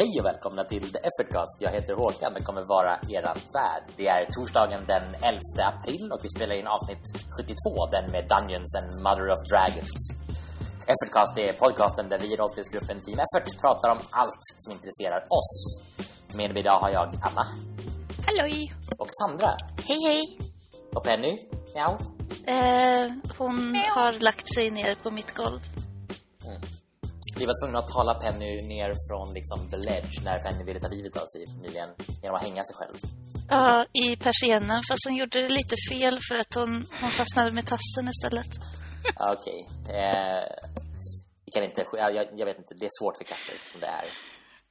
Hej och välkomna till The Effortcast. Jag heter Håkan och kommer vara era värd. Det är torsdagen den 11 april och vi spelar in avsnitt 72, den med Dungeons and Mother of Dragons. Effortcast är podcasten där vi i rollspelsgruppen Team Effort pratar om allt som intresserar oss. Med mig idag har jag Anna. Halloj! Och Sandra. Hej, hej! Och Penny. Ja. Eh, hon har lagt sig ner på mitt golv. Vi var tvungna att tala Penny ner från liksom the ledge när Penny ville ta livet av sig nyligen genom att hänga sig själv. Ja, i persiennen. Fast hon gjorde det lite fel för att hon, hon fastnade med tassen istället. Okej. Okay. Eh, vi kan inte... Jag, jag, vet inte. Det är svårt för katter som det är.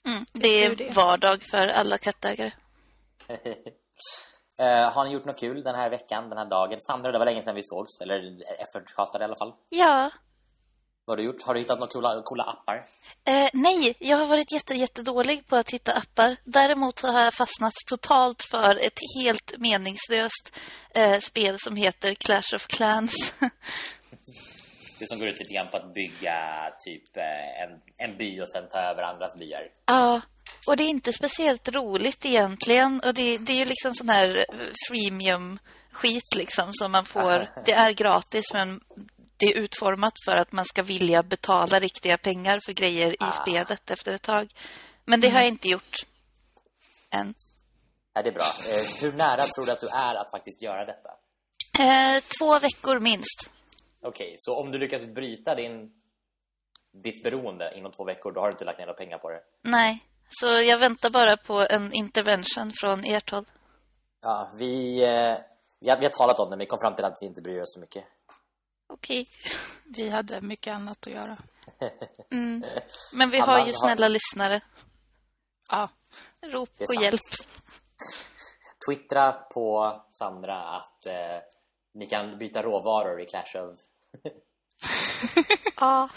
Mm, det är vardag för alla kattägare. Uh, har ni gjort något kul den här veckan, den här dagen? Sandra, det var länge sedan vi sågs. Eller effortcastade i alla fall. Ja. Vad har du gjort? Har du hittat några coola, coola appar? Uh, nej, jag har varit jätte, jättedålig på att hitta appar. Däremot så har jag fastnat totalt för ett helt meningslöst uh, spel som heter Clash of Clans. det som går ut lite grann på att bygga typ en, en by och sen ta över andras byar. Ja, och det är inte speciellt roligt egentligen. Och det, det är ju liksom sån här freemium-skit liksom som man får. Det är gratis men det är utformat för att man ska vilja betala riktiga pengar för grejer i ah. spelet efter ett tag. Men det har jag inte gjort än. Är det bra? Eh, hur nära tror du att du är att faktiskt göra detta? Eh, två veckor minst. Okej, okay, så om du lyckas bryta din, ditt beroende inom två veckor, då har du inte lagt ner några pengar på det? Nej, så jag väntar bara på en intervention från ert håll. Ja, vi, eh, ja, vi har talat om det, men vi kom fram till att vi inte bryr oss så mycket. Okej. Okay. Vi hade mycket annat att göra. Mm. Men vi har ju snälla har... lyssnare. Ja. Rop på hjälp. Twittra på Sandra att eh, ni kan byta råvaror i Clash of... ja.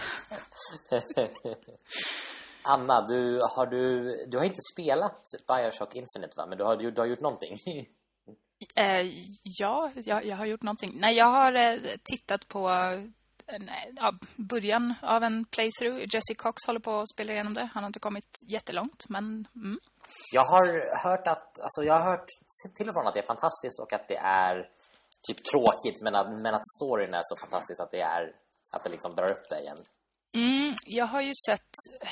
Anna, du har, du, du har inte spelat Bioshock Infinite va? Men du har, du, du har gjort någonting. Eh, ja, jag, jag, har gjort någonting. Nej, jag har eh, tittat på en, eh, ja, början av en playthrough. Jesse Cox håller på att spela igenom det. Han har inte kommit jättelångt, men... Mm. Jag har hört att... Alltså jag har hört till och från att det är fantastiskt och att det är typ tråkigt. Men att, men att storyn är så fantastisk att det är... Att det liksom drar upp dig igen. Mm, jag har ju sett eh,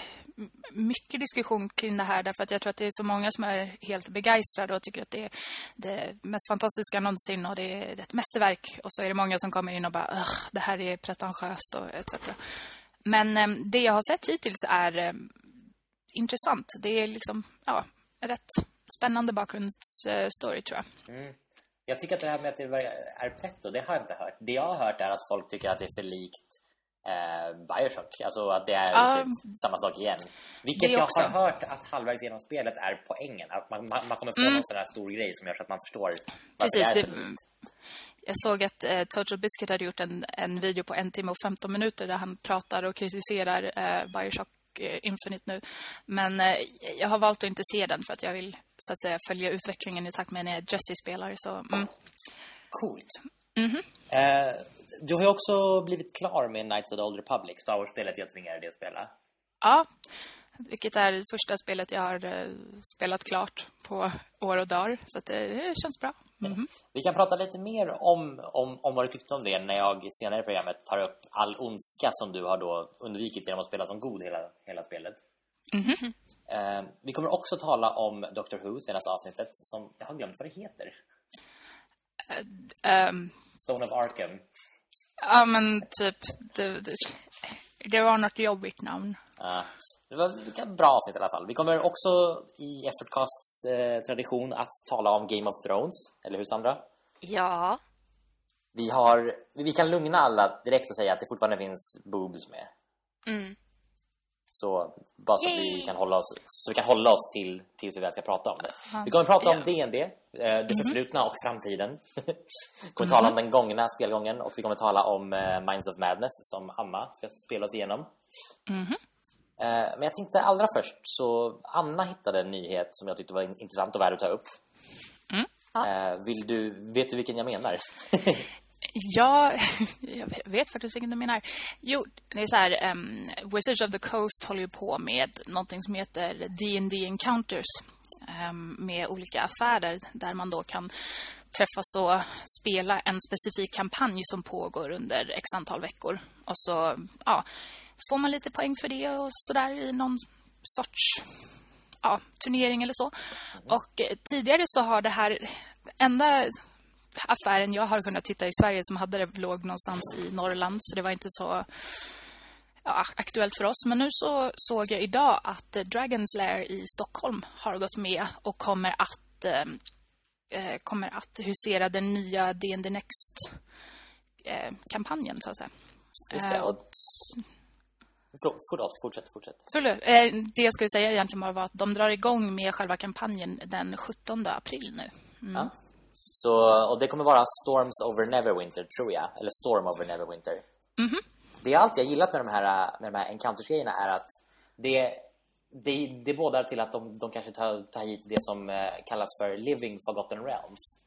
mycket diskussion kring det här därför att jag tror att det är så många som är helt begeistrade och tycker att det är det mest fantastiska någonsin och det är ett mästerverk. Och så är det många som kommer in och bara, det här är pretentiöst och etc. Men eh, det jag har sett hittills är eh, intressant. Det är liksom, ja, rätt spännande bakgrundsstory tror jag. Mm. Jag tycker att det här med att det är pretto, det har jag inte hört. Det jag har hört är att folk tycker att det är för likt eh, Bioshock. Alltså att det är um, typ samma sak igen. Vilket jag har hört att halvvägs genom spelet är poängen. Att man, man, man kommer få mm. någon sån här stor grej som gör så att man förstår Precis, det är det, Jag såg att eh, Total Biscuit hade gjort en, en video på en timme och 15 minuter där han pratar och kritiserar eh, Bioshock eh, Infinite nu. Men eh, jag har valt att inte se den för att jag vill så att säga följa utvecklingen i takt med när Jesse spelar. Så, mm. Coolt. Mm -hmm. eh, du har ju också blivit klar med Knights of the Old Republic, Star Wars-spelet jag tvingade dig att spela. Ja, vilket är det första spelet jag har uh, spelat klart på år och dagar. Så uh, det känns bra. Mm -hmm. Vi kan prata lite mer om, om, om vad du tyckte om det när jag senare i programmet tar upp all ondska som du har då undvikit genom att spela som god hela, hela spelet. Mm -hmm. uh, vi kommer också tala om Doctor Who senaste avsnittet som jag har glömt vad det heter. Um... Stone of Arkham. Ja, men typ det, det, det var något jobbigt namn. Ja, det var ett bra avsnitt i alla fall. Vi kommer också i Effortcasts eh, tradition att tala om Game of Thrones. Eller hur, Sandra? Ja. Vi, har, vi kan lugna alla direkt och säga att det fortfarande finns boobs med. Mm. Så bara så att vi kan hålla oss så vi kan hålla oss till tills vi väl ska prata om det. Vi kommer att prata om D&D, eh, det mhm. förflutna och framtiden. vi kommer att tala om mhm. den gångna spelgången och vi kommer att tala om eh, Minds of Madness som Anna ska spela oss igenom. Mm -hmm. Men jag tänkte allra först så Anna hittade en nyhet som jag tyckte var intressant och värd att ta upp. Mm. Ja. Vill du, vet du vilken jag menar? Ja, jag vet faktiskt vilken du menar. Jo, det är så här, um, Wizards of the Coast håller ju på med någonting som heter D&D Encounters um, med olika affärer där man då kan träffas och spela en specifik kampanj som pågår under x antal veckor. Och så ja, får man lite poäng för det och sådär i någon sorts ja, turnering eller så. Och eh, tidigare så har det här enda affären jag har kunnat titta i Sverige som hade det låg någonstans i Norrland så det var inte så ja, aktuellt för oss. Men nu så såg jag idag att Dragon's Lair i Stockholm har gått med och kommer att eh, eh kommer att husera den nya D&D Next eh, kampanjen så att säga. Just det, och... Förlåt, fortsätt, fortsätt. Förlåt. Eh, det jag skulle säga egentligen var att de drar igång med själva kampanjen den 17 april nu. Mm. Ja. Så, och det kommer vara Storms over Neverwinter, tror jag. Eller Storm over Neverwinter. Mm -hmm. Det jag alltid har gillat med de här, med de här Encounters-grejerna är att det, det, det bådar till att de, de kanske tar, tar hit det som eh, kallas för Living Forgotten Realms.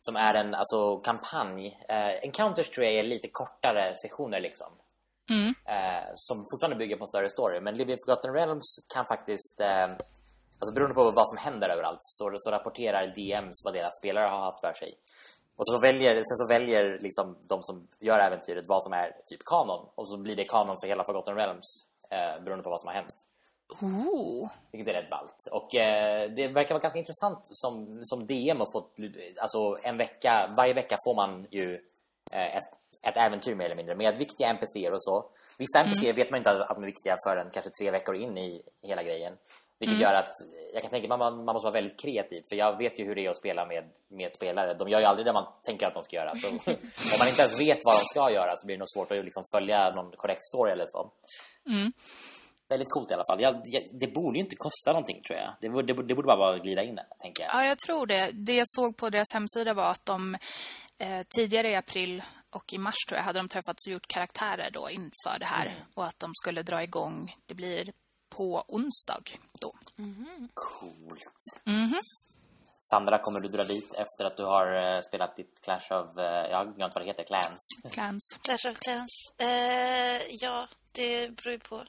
Som är en alltså, kampanj. Eh, Encounters tror jag är lite kortare sessioner liksom. Mm. Eh, som fortfarande bygger på en större story. Men Living Forgotten Realms kan faktiskt eh, Alltså beroende på vad som händer överallt så, så rapporterar DMs vad deras spelare har haft för sig. Och så väljer, sen så väljer liksom de som gör äventyret vad som är typ kanon. Och så blir det kanon för hela Forgotten Realms eh, beroende på vad som har hänt. Ooh. Vilket är rätt ballt. Och eh, det verkar vara ganska intressant som, som DM att få alltså en vecka, varje vecka får man ju eh, ett, ett äventyr mer eller mindre med viktiga NPCer och så. Vissa NPCer mm. vet man inte att de är viktiga förrän kanske tre veckor in i hela grejen. Vilket mm. gör att jag kan tänka mig man, man måste vara väldigt kreativ. För jag vet ju hur det är att spela med, med spelare. De gör ju aldrig det man tänker att de ska göra. Så om man inte ens vet vad de ska göra så blir det nog svårt att liksom följa någon korrekt story eller så. Mm. Väldigt coolt i alla fall. Jag, jag, det borde ju inte kosta någonting tror jag. Det, det, det borde bara vara glida in tänker jag. Ja, jag tror det. Det jag såg på deras hemsida var att de eh, tidigare i april och i mars tror jag hade de träffats och gjort karaktärer då inför det här. Mm. Och att de skulle dra igång. Det blir på onsdag då. Mm. Coolt. Mm -hmm. Sandra, kommer du dra dit efter att du har uh, spelat ditt Clash of... Uh, jag har glömt vad det heter, Clans. Clans. Clash of Clans. Uh, ja, det beror på.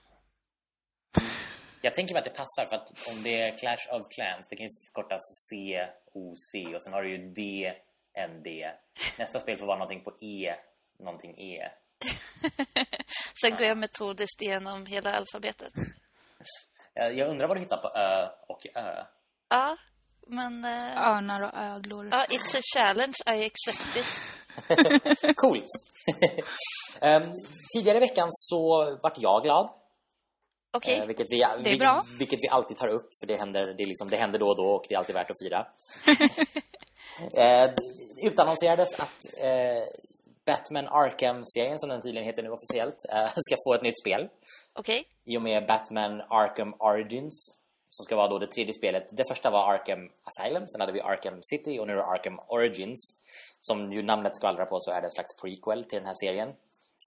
Jag tänker mig att det passar för att om det är Clash of Clans, det kan ju förkortas C-O-C och sen har du ju D-N-D. Nästa spel får vara någonting på E, någonting E. sen går jag metodiskt igenom hela alfabetet. Jag undrar vad du hittar på Ö och Ö. Ja, men... Uh... Örnar och ödlor. Ja, it's a challenge, I accept it. Coolt. um, tidigare i veckan så vart jag glad. Okej, okay. uh, vilket vi, det är bra. Vilket vi alltid tar upp, för det händer, det, är liksom, det händer då och då och det är alltid värt att fira. uh, utannonserades att uh, Batman Arkham-serien, som den tydligen heter nu officiellt, uh, ska få ett nytt spel. Okej. Okay. I och med Batman Arkham Origins, som ska vara då det tredje spelet. Det första var Arkham Asylum, sen hade vi Arkham City och nu är det Arkham Origins. Som ju namnet skvallrar på så är det en slags prequel till den här serien.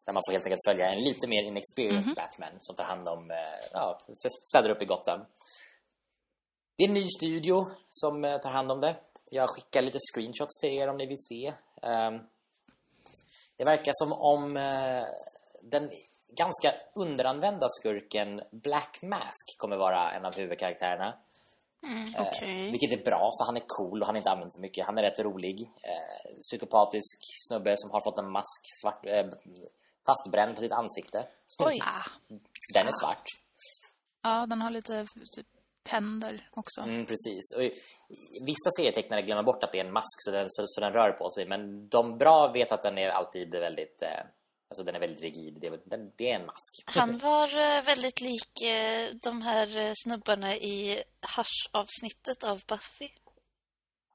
Där man får helt enkelt följa en lite mer inexperienced mm -hmm. Batman som tar hand om, uh, ja, städar upp i Gotham. Det är en ny studio som uh, tar hand om det. Jag skickar lite screenshots till er om ni vill se. Det verkar som om eh, den ganska underanvända skurken Black Mask kommer vara en av huvudkaraktärerna. Mm, eh, okay. vilket är bra för han är cool och han är inte använt så mycket. Han är rätt rolig. Eh, psykopatisk snubbe som har fått en mask svart, eh, fastbränd på sitt ansikte. Oj. Den är svart. Ja, den har lite typ tänder också. Mm, precis. Och vissa serietecknare glömmer bort att det är en mask så den, så, så den rör på sig. Men de bra vet att den är alltid väldigt... Eh, alltså den är väldigt rigid. Det, den, det är en mask. Han var eh, väldigt lik eh, de här eh, snubbarna i Hush-avsnittet av Buffy.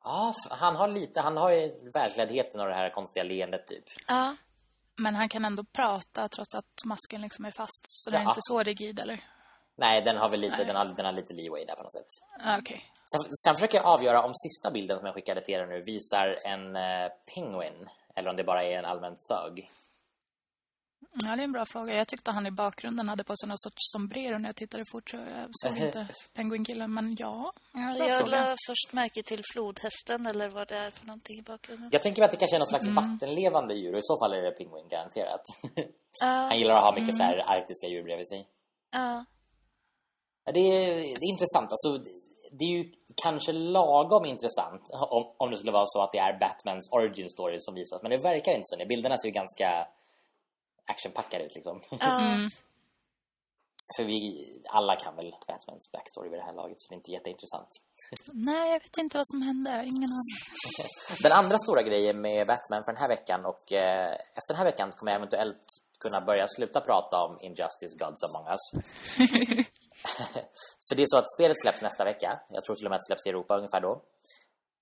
Ja, han har lite... Han har ju världskläddheten och det här konstiga leendet typ. Ja. Men han kan ändå prata trots att masken liksom är fast. Så ja. den är inte så rigid, eller? Nej, den har väl lite, den har, den har lite leeway där på något sätt. Ah, okay. sen, sen försöker jag avgöra om sista bilden som jag skickade till er nu visar en uh, penguin eller om det bara är en allmän thug. Ja, det är en bra fråga. Jag tyckte han i bakgrunden hade på sig någon sorts sombrero när jag tittade fort. Så jag såg inte penguinkillen, men ja. Ja, jag fråga. la först märke till flodhästen eller vad det är för någonting i bakgrunden. Jag tänker mig att det kanske är någon slags vattenlevande djur och i så fall är det pingvin garanterat. Ja, Han gillar att ha mycket så här arktiska djur bredvid sig. ja. Ja, Det är, det är intressant. Alltså, det är ju kanske lagom intressant om, om det skulle vara så att det är Batmans origin story som visas. Men det verkar inte så. Bilderna ser ju ganska actionpackade ut liksom. Mm. För vi alla kan väl Batmans backstory vid det här laget så det är inte jätteintressant. Nej, jag vet inte vad som hände. Ingen aning. Den andra stora grejen med Batman för den här veckan och eh, efter den här veckan kommer jag eventuellt kunna börja sluta prata om Injustice Gods Among Us. För det är så att spelet släpps nästa vecka. Jag tror till och med att det släpps i Europa ungefär då.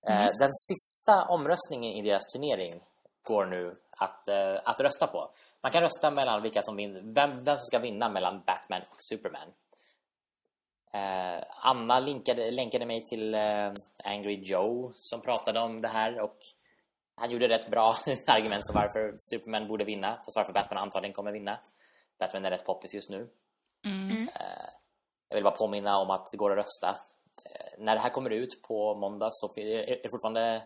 Eh, den sista omröstningen i deras turnering går nu att, eh, att rösta på. Man kan rösta mellan vilka som vinner, vem, vem som ska vinna mellan Batman och Superman. Eh, Anna linkade, länkade mig till Angry Joe som pratade om det här och han gjorde rätt bra argument för varför Superman borde vinna, fast varför Batman antagligen kommer vinna. Batman är rätt poppis just nu. Mm. Jag vill bara påminna om att det går att rösta. Eh, när det här kommer ut på måndag så är det fortfarande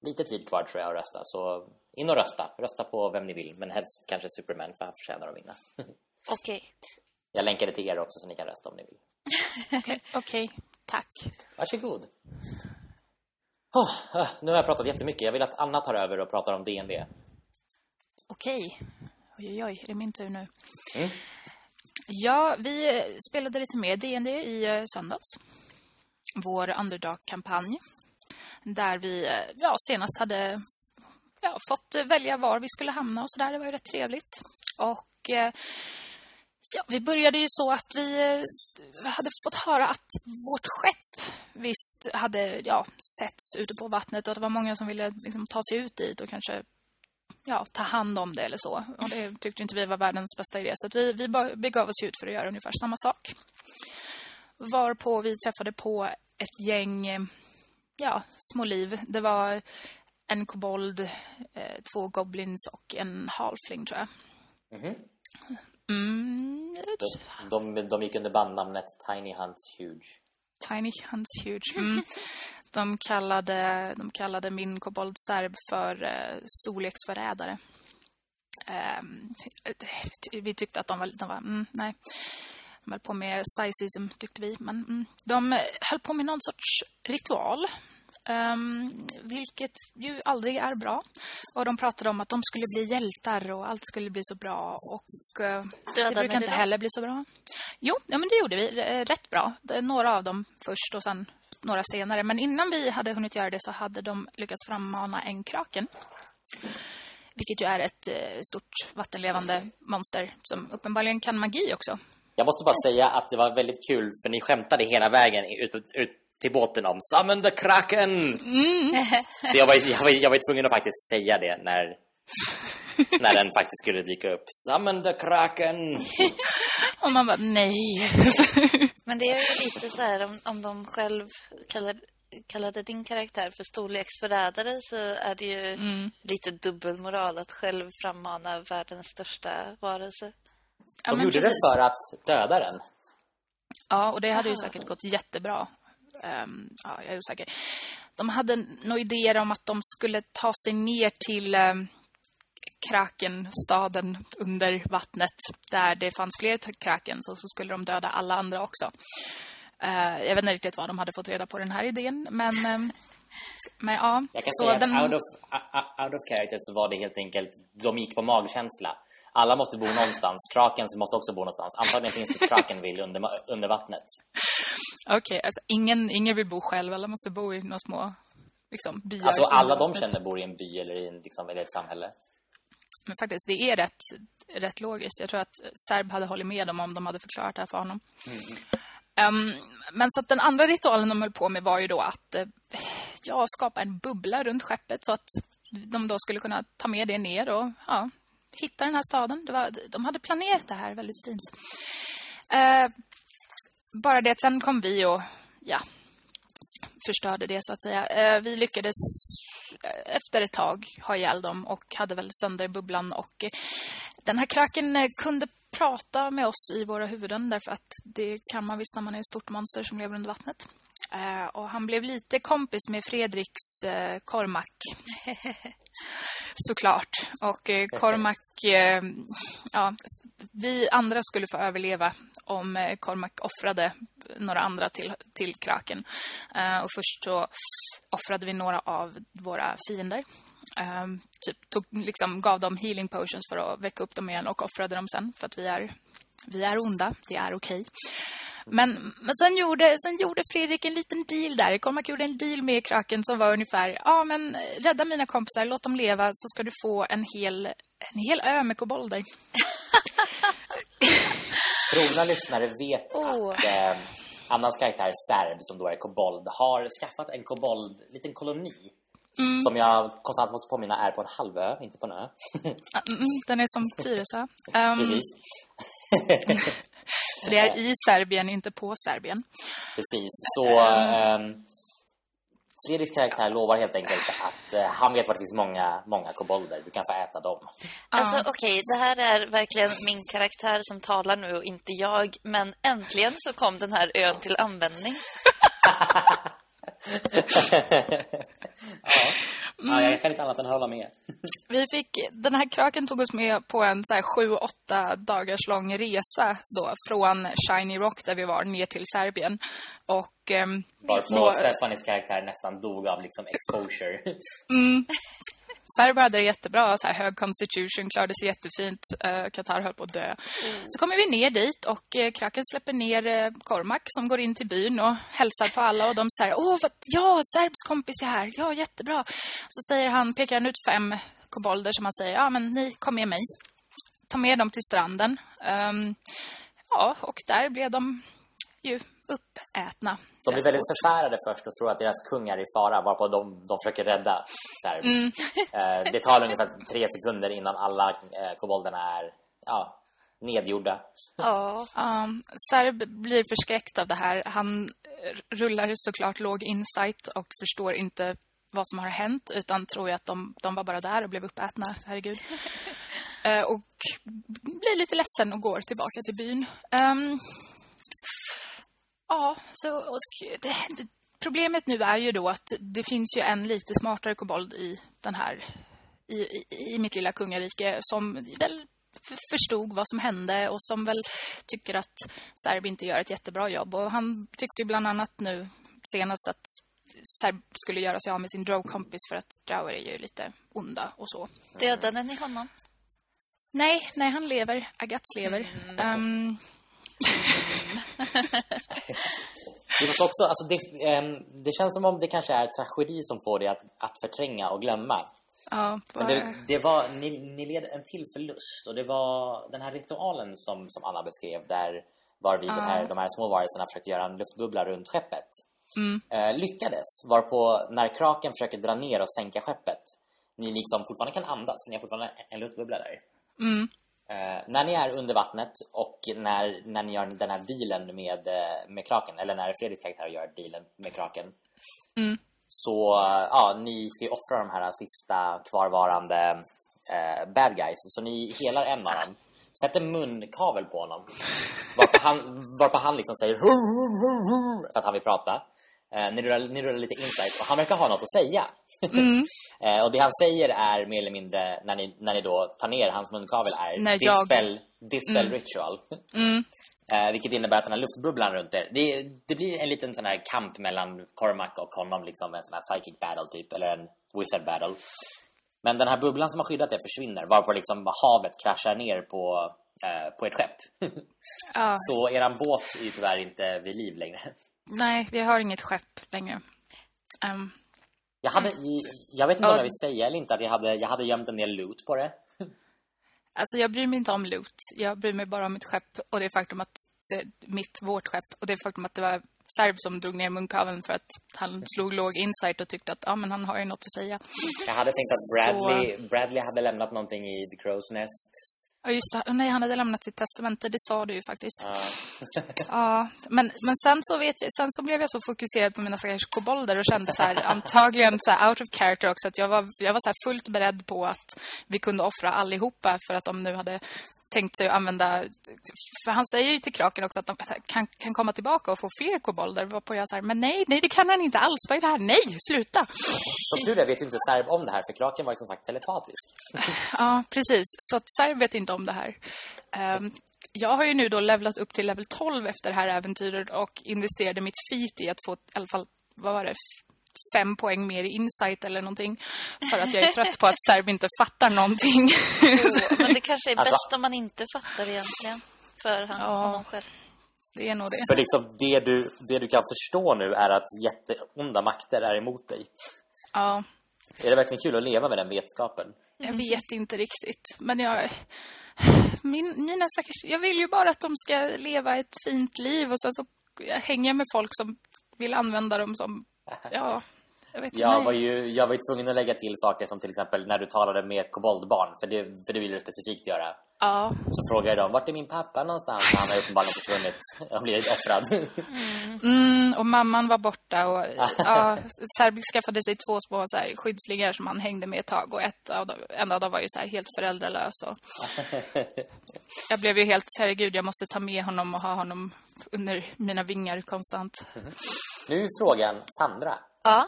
lite tid kvar tror jag att rösta. Så in och rösta. Rösta på vem ni vill, men helst kanske Superman för han förtjänar att vinna. Okej. Jag länkade till er också så ni kan rösta om ni vill. Okej, okej. Tack. Varsågod. Oh, nu har jag pratat jättemycket. Jag vill att Anna tar över och pratar om DND. Okej. Oj, oj, oj. Är det min tur nu? Mm. Ja, vi eh, spelade lite mer D&D i eh, söndags. Vår underdog-kampanj. Där vi eh, ja, senast hade ja, fått välja var vi skulle hamna och sådär. Det var ju rätt trevligt. Och ja, vi började ju så att vi hade fått höra att vårt skepp visst hade ja, setts ute på vattnet och att det var många som ville liksom, ta sig ut dit och kanske ja, ta hand om det eller så. Och det tyckte inte vi var världens bästa idé. Så att vi, vi begav oss ut för att göra ungefär samma sak. Varpå vi träffade på ett gäng eh, ja, små liv. Det var en kobold, eh, två goblins och en halfling tror jag. Mhm. Mm, De, de, de gick under bandnamnet Tiny Hunts Huge. Tiny Hunts Huge. Mm. De, kallade, de kallade min koboldserb för eh, storleksförrädare. Ehm, vi tyckte att de var... De var mm, nej. De höll på med sizeism, tyckte vi. Men mm, de höll på med någon sorts ritual. ehm, vilket ju aldrig är bra. Och de pratade om att de skulle bli hjältar och allt skulle bli så bra. Och eh, det brukar inte heller bli så bra. Jo, ja, men det gjorde vi eh, rätt bra. Några av dem först och sen några senare. Men innan vi hade hunnit göra det så hade de lyckats frammana en kraken. Vilket ju är ett eh, stort vattenlevande monster som uppenbarligen kan magi också. Jag måste bara säga att det var väldigt kul för ni skämtade hela vägen ut, ut till båten om Summon the Kraken! Så jag var, jag, var, jag var tvungen att faktiskt säga det när, när den faktiskt skulle dyka upp. Summon the Kraken! Och man bara, nej. Men det är ju lite så här om, om de själv kallar, kallade din karaktär för storleksförrädare så är det ju Mm. lite dubbelmoral att själv frammana världens största varelse. Ja, De gjorde precis. det för att döda den. Ja, och det hade ju säkert gått jättebra. Ehm, ja, jag är osäker. De hade några idéer om att de skulle ta sig ner till um, Krakenstaden under vattnet. Där det fanns fler kraken så, så skulle de döda alla andra också. Eh, jag vet inte riktigt vad de hade fått reda på den här idén. Men, ehm, men ja. Jag kan så säga den, out of, a- out of character så var det helt enkelt, de gick på magkänsla. Alla måste bo någonstans. Kraken måste också bo någonstans. Antagligen finns det Krakenville under, under vattnet. Okej, alltså ingen, ingen vill bo själv. Alla måste bo i några små liksom, byar. Alltså alla de känner bor i en by eller i en, liksom, eller ett samhälle. Men faktiskt, det är rätt, rätt logiskt. Jag tror att Serb hade hållit med dem om de hade förklarat det här för honom. Ehm, men så att den andra ritualen de höll på med var ju då att eh, ja, skapa en bubbla runt skeppet så att de då skulle kunna ta med det ner och ja, hitta den här staden. Var, de hade planerat det här väldigt fint. Eh, bara det att sen kom vi och ja, förstörde det så att säga. Eh, vi lyckades Eh, efter ett tag ha ihjäl dem och hade väl sönder bubblan och eh, Den här kraken eh, kunde prata med oss i våra huvuden därför att det kan man visst när man är ett stort monster som lever under vattnet. Uh, och han blev lite kompis med Fredriks uh, Cormac. Såklart. Och uh, Cormac, ja, vi andra skulle få överleva om uh, Cormac offrade några andra till, till kraken. och först så offrade vi några av våra fiender. Typ tog, liksom, gav dem healing potions för att väcka upp dem igen och offrade dem sen för att vi är, vi är onda, det är okej. Okay. Men, men sen, gjorde, sen gjorde Fredrik en liten deal där. Cormac gjorde en deal med Kraken som var ungefär ja men rädda mina kompisar, låt dem leva så ska du få en hel, en hel ö med kobolder. Trogna lyssnare vet oh. att eh, Annas karaktär Serb, som då är kobold, har skaffat en kobold, liten koloni Mm. Som jag konstant måste påminna är på en halvö, inte på en ö. mm, den är som Tyresö. Um, Precis. så det är i Serbien, inte på Serbien. Precis. Så um, Fredriks karaktär lovar helt enkelt att uh, han vet att det finns många, många kobolder. Du kan få äta dem. Alltså okej, okay, det här är verkligen min karaktär som talar nu och inte jag. Men äntligen så kom den här ön till användning. ja. ja, jag kan inte annat än hålla med. Vi fick, den här kraken tog oss med på en så här sju, åtta dagars lång resa då från Shiny Rock där vi var ner till Serbien. Och um, Varpå Stefanis karaktär nästan dog av liksom exposure. Mm. Serbo hade det jättebra, så här, hög constitution, klarade sig jättefint. Uh, Qatar höll på att dö. Mm. Så kommer vi ner dit och uh, Kraken släpper ner uh, Cormac som går in till byn och hälsar på alla. Och de säger, åh, vad, ja, Serbs kompis är här. Ja, jättebra. Så säger han, pekar han ut fem kobolder som han säger, ja men ni, kom med mig. Ta med dem till stranden. Um, ja, och där blev de ju uppätna. De blir väldigt förfärade först och tror att deras kung är i fara varpå de, de försöker rädda Serb. Mm. Eh, det tar ungefär tre sekunder innan alla eh, kobolderna är ja, nedgjorda. Ja, um, Serb blir förskräckt av det här. Han rullar såklart låg insight och förstår inte vad som har hänt utan tror att de, de var bara där och blev uppätna, herregud. uh, och blir lite ledsen och går tillbaka till byn. Um, Ja, så, och det, det, problemet nu är ju då att det finns ju en lite smartare kobold i den här i, i, i mitt lilla kungarike som väl förstod vad som hände och som väl tycker att Serb inte gör ett jättebra jobb. Och han tyckte bland annat nu senast att Serb skulle göra sig av med sin drow-kompis för att drower är ju lite onda och så. Dödade ni honom? Nej, nej han lever. Agats lever. Mm. Um, det, också, alltså det, um, det känns som om det kanske är tragedi som får dig att, att förtränga och glömma. Ja, Men det, det, var, ni, ni led en till förlust och det var den här ritualen som, som Anna beskrev där var vi ja. de, här, de här små varelserna försökte göra en luftbubbla runt skeppet. Mm. Uh, lyckades, varpå när kraken försöker dra ner och sänka skeppet ni liksom fortfarande kan andas, ni har fortfarande en luftbubbla där. Mm. Eh, när ni är under vattnet och när, när ni gör den här dealen med, eh, med kraken, eller när Fredriks karaktär gör dealen med kraken, mm. så ja, ni ska ju offra de här sista kvarvarande eh, bad guys. Så ni helar en av dem, sätter munkavel på honom, varpå han, varpå han liksom säger för att han vill prata. Eh, ni, rullar, ni rullar lite insight och han verkar ha något att säga. Mm. eh, och det han säger är mer eller mindre när ni, när ni då tar ner hans munkavel är när dispel, jag... dispel mm. ritual. Mm. Eh, vilket innebär att den här luftbubblan runt er det, det blir en liten sån här kamp mellan Cormac och honom liksom en sån här psychic battle typ eller en wizard battle. Men den här bubblan som har skyddat er försvinner varpå liksom havet kraschar ner på eh, på ett skepp. Ja. Så eran båt är ju tyvärr inte vid liv längre. Nej, vi har inget skepp längre. Um, jag, hade, jag vet inte om jag vill säga eller inte att jag hade, jag hade gömt en del loot på det. Alltså jag bryr mig inte om loot. Jag bryr mig bara om mitt skepp och det faktum att det, mitt, vårt skepp och det faktum att det var Serb som drog ner munkaveln för att han slog låg insight och tyckte att ja, men han har ju något att säga. Jag hade tänkt att Bradley, Så... Bradley hade lämnat någonting i The Crow's Nest. Ja, just det. Nej, han hade lämnat sitt testamente. Det sa du ju faktiskt. Ja. Ja, men, men sen så vet jag, sen så blev jag så fokuserad på mina stackars kobolder och kände så här, antagligen så här out of character också att jag var, jag var så fullt beredd på att vi kunde offra allihopa för att de nu hade tänkt sig att använda för han säger ju till Kraken också att de kan, kan komma tillbaka och få fler kobolder varpå jag säger men nej, nej det kan han inte alls. Vad är det här? Nej, sluta. Som tur är vet inte Serb om det här för Kraken var ju som sagt telepatisk. Ja, precis. Så att Serb vet inte om det här. Ehm, jag har ju nu då levlat upp till level 12 efter det här äventyret och investerade mitt feat i att få i alla fall, vad var det, fem poäng mer i insight eller någonting. För att jag är trött på att Serb inte fattar någonting. Jo, men det kanske är Alltså- bäst om man inte fattar egentligen. För han, Ja. honom själv. det är nog det. För liksom det du, det du kan förstå nu är att jätteonda makter är emot dig. Ja, Är det verkligen kul att leva med den vetskapen? jag vet inte riktigt. Men jag... Min, mina stackars... Jag vill ju bara att de ska leva ett fint liv och sen så hänger jag med folk som vill använda dem som... Ja, jag. Jag var, ju, jag var ju tvungen att lägga till saker som till exempel när du talade med koboldbarn, för det, för det ville du specifikt göra. Ja, Så frågade jag dem, vart är min pappa någonstans? Han har uppenbarligen försvunnit. Jag blev offrad. Mm, och mamman var borta och ja, Serb skaffade sig två små så här, skyddslingar som han hängde med ett tag och ett av dem, en av dem var ju så här helt föräldralös och jag blev ju helt herregud jag måste ta med honom och ha honom under mina vingar konstant. Nu är frågan, Sandra. Ja.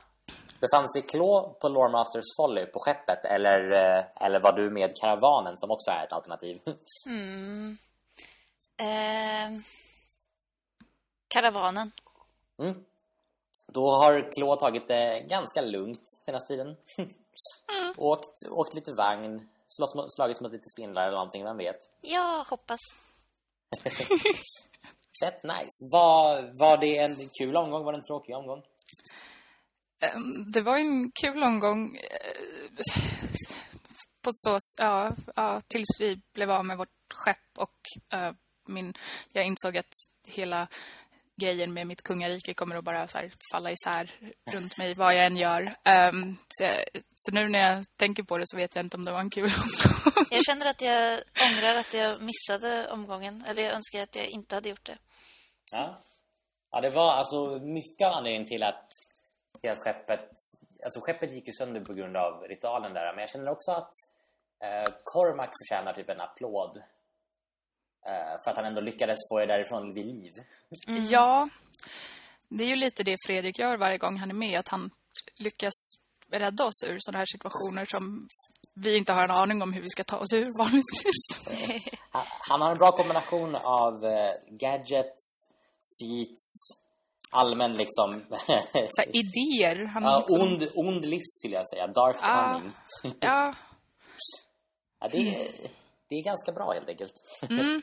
Befann sig Klå på Loremasters Folly på skeppet eller, eh, eller var du med karavanen som också är ett alternativ? Mm. Ehm. karavanen. Mm. Då har Klå tagit det ganska lugnt senaste tiden. åkt, åkt lite vagn, slåss, slagits mot lite spindlar eller någonting, vem vet. Jag hoppas. Fett nice. Var, var det en kul omgång? Var det en tråkig omgång? Ehm, Det var en kul omgång eh, på så, ja, ja, tills vi blev av med vårt skepp och eh, min, jag insåg att hela grejen med mitt kungarike kommer att bara så här falla isär runt mig vad jag än gör. Ehm, så, så nu när jag tänker på det så vet jag inte om det var en kul omgång. Jag känner att jag ångrar att jag missade omgången. Eller jag önskar att jag inte hade gjort det. Ja. Ja, det var alltså mycket av anledningen till att, att skeppet... Alltså skeppet gick ju sönder på grund av ritualen där. Men jag känner också att eh, Cormac förtjänar typ en applåd. Eh, för att han ändå lyckades få er därifrån vid liv. Ja, det är ju lite det Fredrik gör varje gång han är med. Att han lyckas rädda oss ur sådana här situationer som vi inte har en aning om hur vi ska ta oss ur vanligtvis. Han, han har en bra kombination av eh, gadgets, feats, allmän liksom... Så idéer. Han ja, liksom, ond, ond list skulle jag säga. Dark Ja. cunning. ja, Ja, det, är, det är ganska bra helt enkelt. Mm.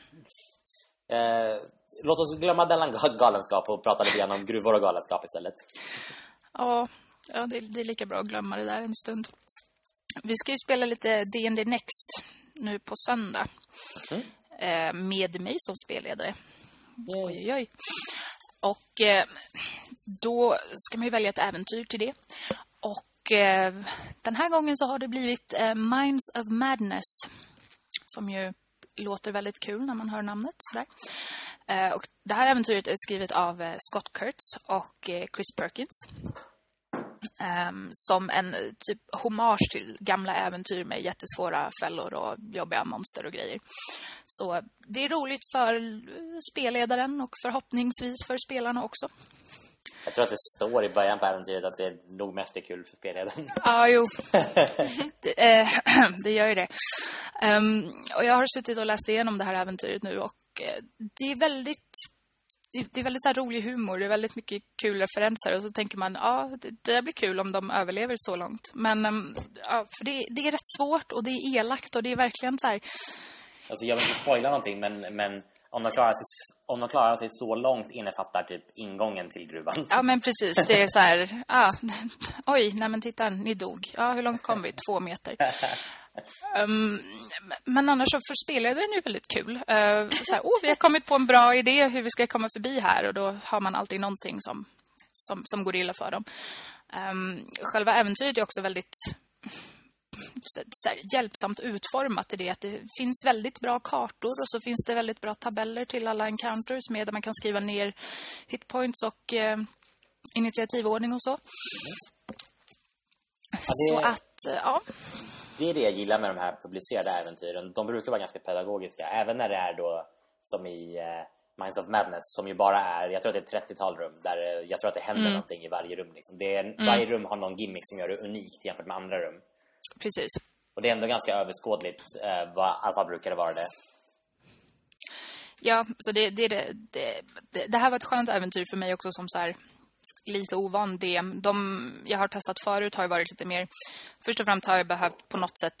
eh, låt oss glömma denna ga- galenskap och prata lite grann om gruvor och galenskap istället. ja, ja det, det är lika bra att glömma det där en stund. Vi ska ju spela lite D&D Next nu på söndag. Mhm. Eh, med mig som spelledare. Yay. Oj, oj, oj. Och eh, då ska man ju välja ett äventyr till det. Och eh, den här gången så har det blivit eh, Minds of Madness. Som ju låter väldigt kul när man hör namnet. Sådär. Eh, och det här äventyret är skrivet av eh, Scott Kurtz och eh, Chris Perkins. Ehm, som en typ hommage till gamla äventyr med jättesvåra fällor och jobbiga monster och grejer. Så det är roligt för spelledaren och förhoppningsvis för spelarna också. Jag tror att det står i början på äventyret att det nog mest är kul för spelledaren. Ja, jo. det, eh, det gör ju det. Ehm, och jag har suttit och läst igenom det här äventyret nu och eh, det är väldigt det, är väldigt så rolig humor. Det är väldigt mycket kul referenser. Och så tänker man, ja, det, det blir kul om de överlever så långt. Men ehm, ja, för det, det är rätt svårt och det är elakt och det är verkligen så här... Alltså jag vill inte spoila någonting men, men om, de klarar sig, om de klarar sig så långt innefattar typ ingången till gruvan. Ja, men precis. Det är så här, ah, oj, nej men titta, ni dog. Ja, hur långt kom vi? Två meter. Um, men annars så för spelledaren är det väldigt kul. Uh, så här, oh, vi har kommit på en bra idé hur vi ska komma förbi här och då har man alltid någonting som, som, som går illa för dem. Um, själva äventyret är också väldigt här, hjälpsamt utformat i det att det finns väldigt bra kartor och så finns det väldigt bra tabeller till alla encounters med där man kan skriva ner hitpoints och eh, initiativordning och så. det- Så att, eh, ja. Det är det jag gillar med de här publicerade äventyren. De brukar vara ganska pedagogiska. Även när det är då som i eh, Minds of Madness som ju bara är, jag tror att det är ett 30-tal rum där eh, jag tror att det händer Mm. någonting i varje rum. Liksom. Det är, Varje rum har någon gimmick som gör det unikt jämfört med andra rum. Precis. Och det är ändå ganska överskådligt, eh, vad, brukar det vara det. Ja, så det, det, det, det här var ett skönt äventyr för mig också som så här lite ovan DM. De jag har testat förut har ju varit lite mer... Först och främst har jag behövt på något sätt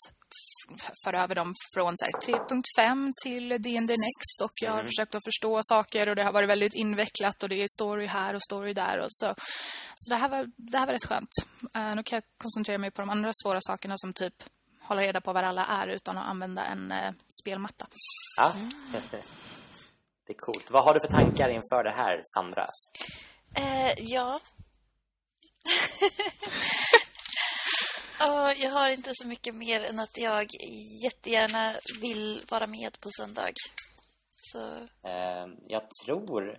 föra över dem från så här 3.5 till D&D Next och jag har försökt att förstå saker och det har varit väldigt invecklat och det är story här och story där och så. Så det här var, det här var rätt skönt. Uh, nu kan jag koncentrera mig på de andra svåra sakerna som typ hålla reda på var alla är utan att använda en eh, spelmatta. Ja. det är coolt. Vad har du för tankar inför det här, Sandra? Eh, ja. Ja, jag har inte så mycket mer än att jag jättegärna vill vara med på söndag. Så Eh, jag tror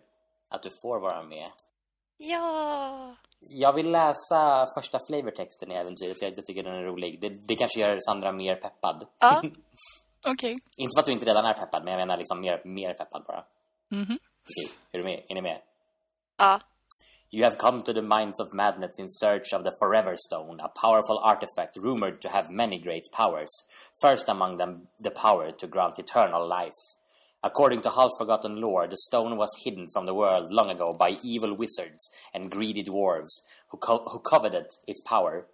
att du får vara med. ja. Jag vill läsa första flavortexten i äventyret för jag tycker den är rolig. Det, det kanske gör Sandra mer peppad. Ja. Okej. Inte för att du inte redan är peppad, men jag menar liksom mer, mer peppad bara. Mhm. Okej, är du med? Är ni med? Ja. You have come to the mines of madness in search of the Forever Stone, a powerful artifact rumored to have many great powers. First among them, the power to grant eternal life. According to half-forgotten lore, the stone was hidden from the world long ago by evil wizards and greedy dwarves who, co- who coveted its power.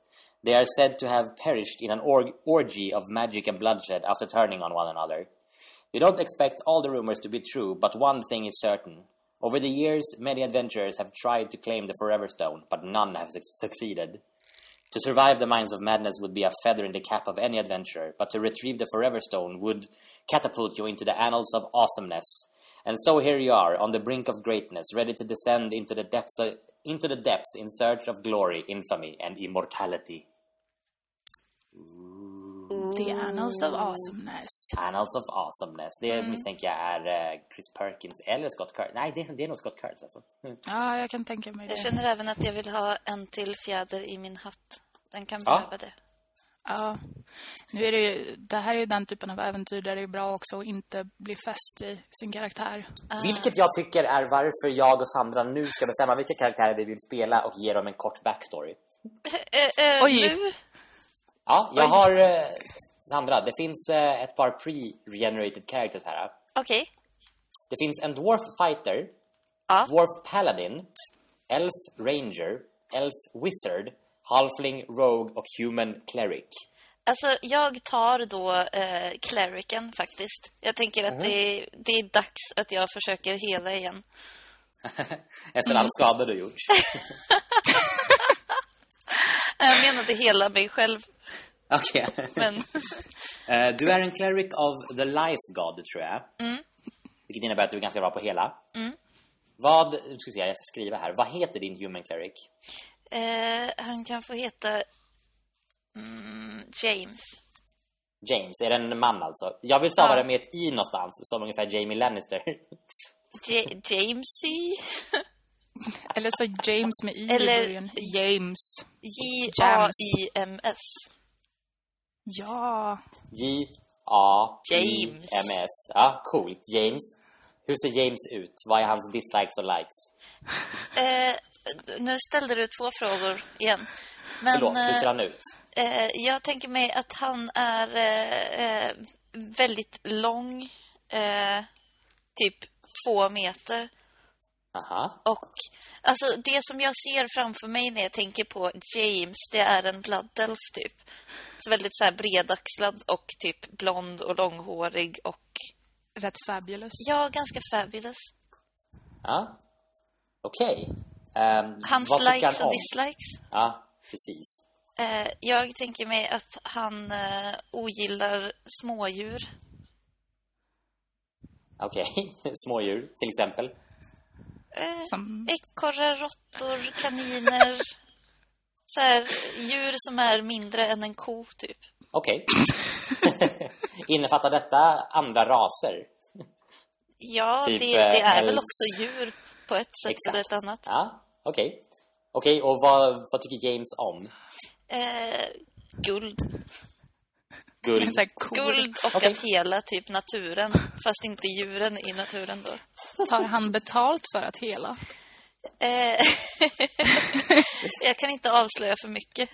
They are said to have perished in an org- orgy of magic and bloodshed after turning on one another. You don't expect all the rumors to be true, but one thing is certain. Over the years, many adventurers have tried to claim the Forever Stone, but none have suc succeeded. To survive the Mines of Madness would be a feather in the cap of any adventurer, but to retrieve the Forever Stone would catapult you into the annals of awesomeness. And so here you are, on the brink of greatness, ready to descend into the depths, into the depths in search of glory, infamy, and immortality. The Annals of Awesomeness. Annals of Awesomeness. Det misstänker jag är eh, Chris Perkins eller Scott Kurtz. Nej, det, det är nog Scott Kurtz alltså. Mm. Ja, jag kan tänka mig Jag det. känner även att jag vill ha en till fjäder i min hatt. Den kan Ja. behöva det. Ja. Nu är det ju, det här är ju den typen av äventyr där det är bra också att inte bli fäst i sin karaktär. Ah. Vilket jag tycker är varför jag och Sandra nu ska bestämma vilka karaktärer vi vill spela och ge dem en kort backstory. Eh, eh, Oj. Nu? Ja, jag Oj. har... Sandra, det finns eh, ett par pre-generated characters här. Okej. Det finns en Dwarf Fighter, Ja. Dwarf Paladin, Elf Ranger, Elf Wizard, Halfling Rogue och Human Cleric. Alltså, jag tar då eh, Clericen faktiskt. Jag tänker att det, det är dags att jag försöker hela igen. Efter all skada du gjort. Jag menade hela mig själv, Okej. men... Eh, du är en Cleric of the Life God, tror jag. Vilket innebär att du är ganska bra på hela. Vad, nu ska se, jag ska skriva här. Vad heter din Human Cleric? Eh, han kan få heta mm, James. James, är det en man alltså? Jag vill stava Ja. det med ett i någonstans, som ungefär Jamie Lannister. J- Jamesy? Eller så James med i Eller- i början. James. J-A-I-M-S. Ja. J-A-M-S. Ja, coolt. James. Hur ser James ut? Vad är hans dislikes och likes? Eh, nu ställde du två frågor igen. Men Förlåt, hur ser eh, han ut? eh, jag tänker mig att han är eh, eh, väldigt lång. Eh, typ två meter. Aha. Och alltså det som jag ser framför mig när jag tänker på James, det är en blood elf typ. Så väldigt så här bredaxlad och typ blond och långhårig och Rätt fabulous. ja, ganska fabulous. Ja. Okej. Ehm, Hans vad tycker likes och dislikes. Ja, precis. Eh, jag tänker mig att han eh, ogillar smådjur. Okej. Smådjur, till exempel. Eh, Som, Ekorrar, råttor, kaniner. Så här, djur som är mindre än en ko, typ. Okej. Innefattar detta andra raser? Ja, Typ, det, det eh, är väl elves. också djur på ett sätt Exakt. eller ett annat. Ja, okej. Okej, och vad, vad tycker James om? Eh, guld. Guld? Guld och Okej. att hela typ naturen, fast inte djuren i naturen då. Tar han betalt för att hela? Eh, jag kan inte avslöja för mycket.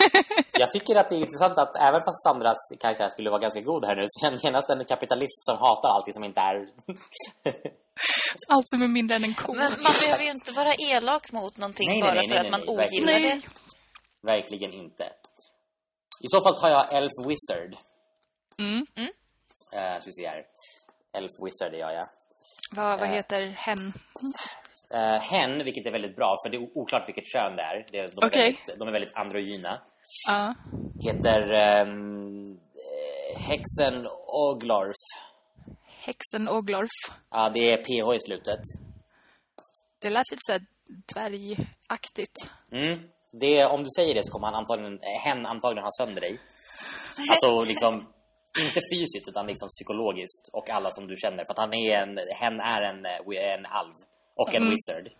Jag tycker att det är intressant att även fast Sandras karaktär skulle vara ganska god här nu så är genast en kapitalist som hatar allting som inte är... Allt som är mindre än en ko. Men man behöver ju inte vara elak mot någonting Nej, nej, bara nej, för nej, att man ogillar Nej. det. Verkligen inte. I så fall tar jag Elf Wizard. Mm. Uh, ska vi se här. Elf Wizard är jag, ja. Vad, vad Eh. heter hen? Uh, hen, vilket är väldigt bra, för det är oklart vilket kön det är. Det, de, är Okej. väldigt, de är väldigt androgyna. Ja. Heter eh, Hexen Oglorf. Häxen och Glorf. Ja, det är PH i slutet. Det lät lite så här dvärgaktigt. Mm. Det, om du säger det så kommer han antagligen, hen antagligen ha sönder dig. Alltså liksom, inte fysiskt utan liksom psykologiskt. Och alla som du känner. För att han är en, hen är en, eh, en alv. Och en wizard.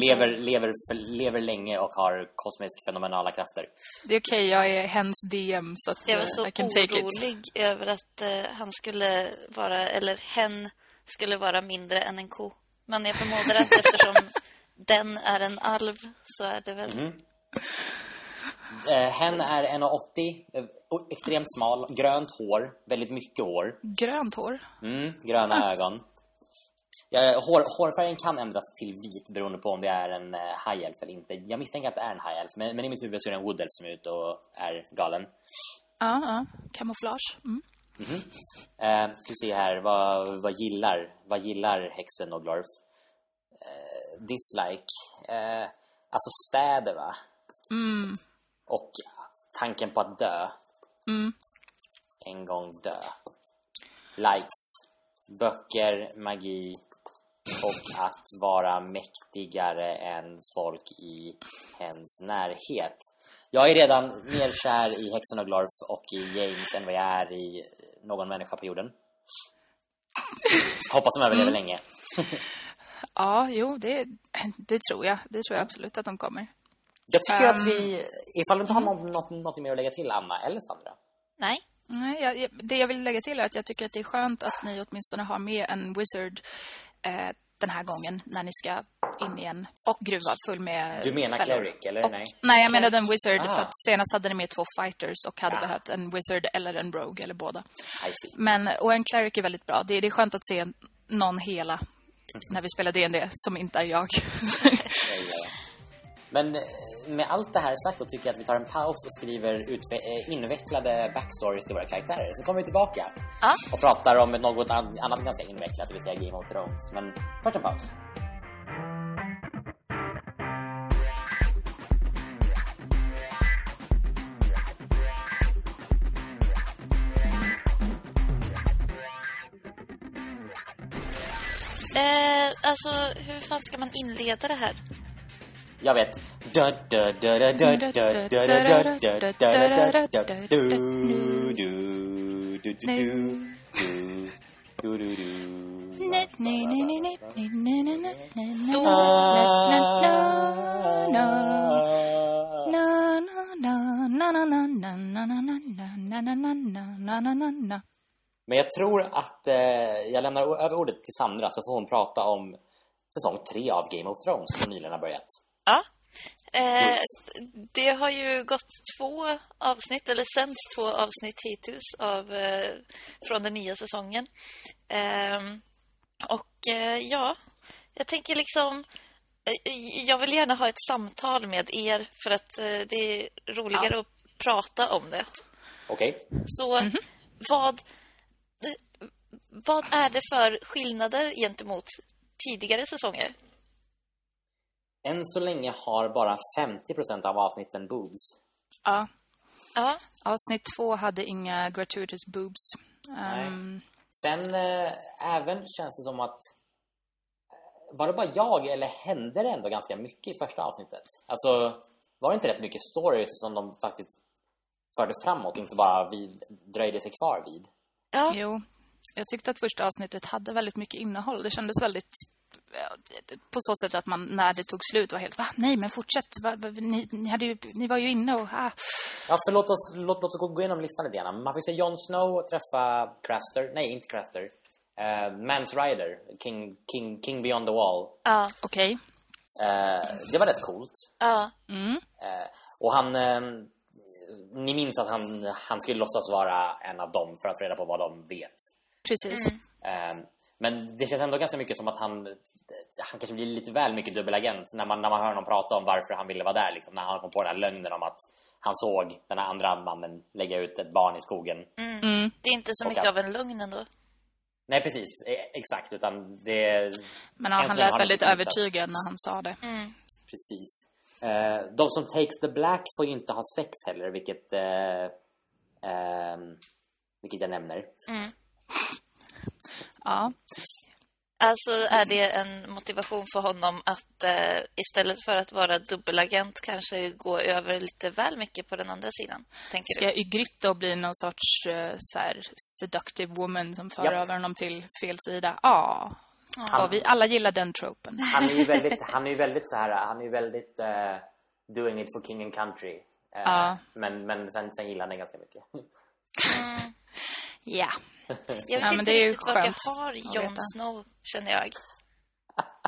lever, lever, lever länge och har kosmiskt fenomenala krafter. Det är okej, jag är hens DM så att Jag var eh, så I can orolig över att eh, han skulle vara, eller hen skulle vara mindre än en ko. Men jag förmodar att eftersom den är en alv så är det väl... Mhm. Eh, hen är 1,80. eh, och Extremt smal. Grönt hår. Väldigt mycket hår. Grönt hår. Mm, gröna ögon. Ja, hår, hårfärgen kan ändras till vit beroende på om det är en uh, high elf eller inte. Jag misstänker att det är en high elf, men, men i mitt huvud så är det en wood elf som är ute och är galen. Ja, ja. Kamouflage. Mm. Uh, ska vi se här, vad, vad gillar vad gillar häxen och Glorf? Eh, dislike. Eh, alltså städer va? Mm. Och tanken på att dö. Mm. En gång dö. Likes. Böcker, magi och att vara mäktigare än folk i hens närhet. Jag är redan mer kär i Häxan och Glorf och i James än vad jag är i någon människa på jorden. Hoppas de överlever länge. Ja, jo, det, det tror jag. Det tror jag absolut att de kommer. Jag tycker Ehm. att vi, ifall du inte har något, något, något mer att lägga till Anna eller Sandra. Nej. Nej, jag, det jag vill lägga till är att jag tycker att det är skönt att ni åtminstone har med en wizard eh, den här gången när ni ska in i en och gruva full med Du menar fällor. cleric, eller? Och, Nej. nej, jag menade en wizard Ah. för att senast hade ni med två fighters och hade Ah. behövt en wizard eller en rogue eller båda. Men, och en cleric är väldigt bra. Det, det är skönt att se någon hela när vi spelar D&D som inte är jag. Men eh, med allt det här sagt då tycker jag att vi tar en paus och skriver eh, invecklade backstories till våra karaktärer. Sen kommer vi tillbaka Ja. och pratar om något an- annat ganska invecklat, det vill säga Game of Thrones. Men först en paus. Eh, alltså, hur fan ska man inleda det här? Jag vet. Men jag tror att eh, jag lämnar över ordet till Sandra så får hon prata om säsong tre av Game of Thrones som nyligen har börjat. Ja. Eh, det har ju gått två avsnitt, eller sänds två avsnitt hittills av, eh, från den nya säsongen. Ehm, och eh, ja, jag tänker liksom... eh, Jag vill gärna ha ett samtal med er för att eh, det är roligare att prata om det. Okej? Så vad, eh, vad är det för skillnader gentemot tidigare säsonger? Än så länge har bara 50% av avsnitten boobs. Ja, Ja, avsnitt två hade inga gratuitous boobs. Um, Sen eh, även känns det som att eh, var det bara jag eller hände det ändå ganska mycket i första avsnittet? Alltså, var det inte rätt mycket stories som de faktiskt förde framåt, inte bara vid, dröjde sig kvar vid. Ja, Jo, jag tyckte att första avsnittet hade väldigt mycket innehåll. Det kändes väldigt på så sätt att man när det tog slut var helt va? Nej, men fortsätt. Va, va, ni, ni, hade ju, ni var ju inne och ah. Ja, för låt oss, låt, låt oss gå gå igenom listan lite grann. Man får se Jon Snow träffa Craster. Nej, inte Craster. Uh, Mans Rider, King, King, King Beyond the Wall. ja, Okej. Eh, det var rätt coolt. ja, Mm. Eh, och han... ehm, ni minns att han, han skulle låtsas vara en av dem för att få reda på vad de vet. Precis. Ehm, men det känns ändå ganska mycket som att han... Han kanske blir lite väl mycket dubbelagent när man, när man hör honom prata om varför han ville vara där. Liksom, när han kom på den här lögnen om att han såg den här andra mannen lägga ut ett barn i skogen. Mm. det är inte så mycket ja. av en lögn ändå. Nej, precis. E- Exakt. Utan det... Men ja, han lät väldigt övertygad när han sa det. Precis. Eh, de som takes the black får ju inte ha sex heller, vilket... Eh, ehm, vilket jag nämner. Ja. Alltså är det en motivation för honom att eh, istället för att vara dubbelagent kanske gå över lite väl mycket på den andra sidan, tänker Ska du? Ygritte bli någon sorts eh, så här, seductive woman som för Japp. över honom till fel sida? Ja. Ja, vi alla gillar den tropen. Han är ju väldigt, han är ju väldigt så här, han är ju väldigt eh, doing it for king and country. Eh, Ja. Men, men sen, sen gillar han det ganska mycket. Ja. Jag vet Ja, men inte det är ju riktigt vad jag har Jon. Snow, känner jag.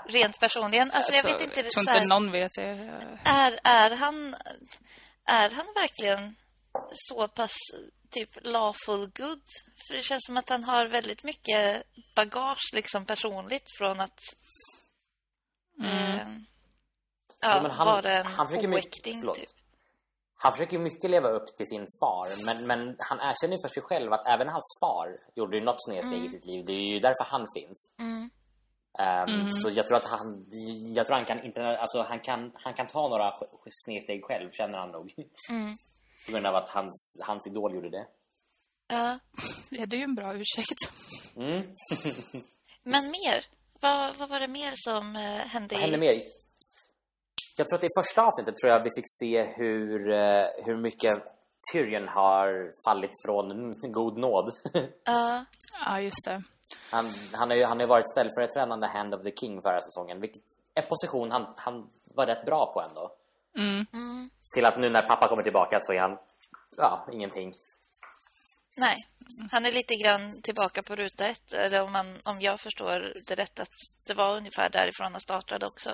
Rent personligen. Alltså, jag vet inte. Jag tror så inte här, någon vet det. är, är, han, är han verkligen så pass typ lawful good? För det känns som att han har väldigt mycket bagage liksom personligt från att eh, ja, Ja, men han- vara en oäkting typ. Han försöker mycket leva upp till sin far, men, men han erkänner för sig själv att även hans far gjorde ju något snedsteg i sitt liv. Det är ju därför han finns. Ehm, Så jag tror att han, jag tror han kan inte, alltså han kan, han kan ta några snedsteg själv, känner han nog. På grund av att hans, hans idol gjorde det. Ja. Det är ju en bra ursäkt. Mm. Men mer? Vad, vad var det mer som eh, hände Vad i... hände mer? Jag tror att i första avsnittet tror jag vi fick se hur, eh, hur mycket Tyrion har fallit från god nåd. Ja, Ja, just det. Han, han har ju han har ju varit ställföreträdande Hand of the King förra säsongen. Vilket en position han, han var rätt bra på ändå. Till att nu när pappa kommer tillbaka så är han, ja, ingenting. nej. Han är lite grann tillbaka på ruta ett. Eller om, man, om jag förstår det rätt att det var ungefär därifrån han startade också.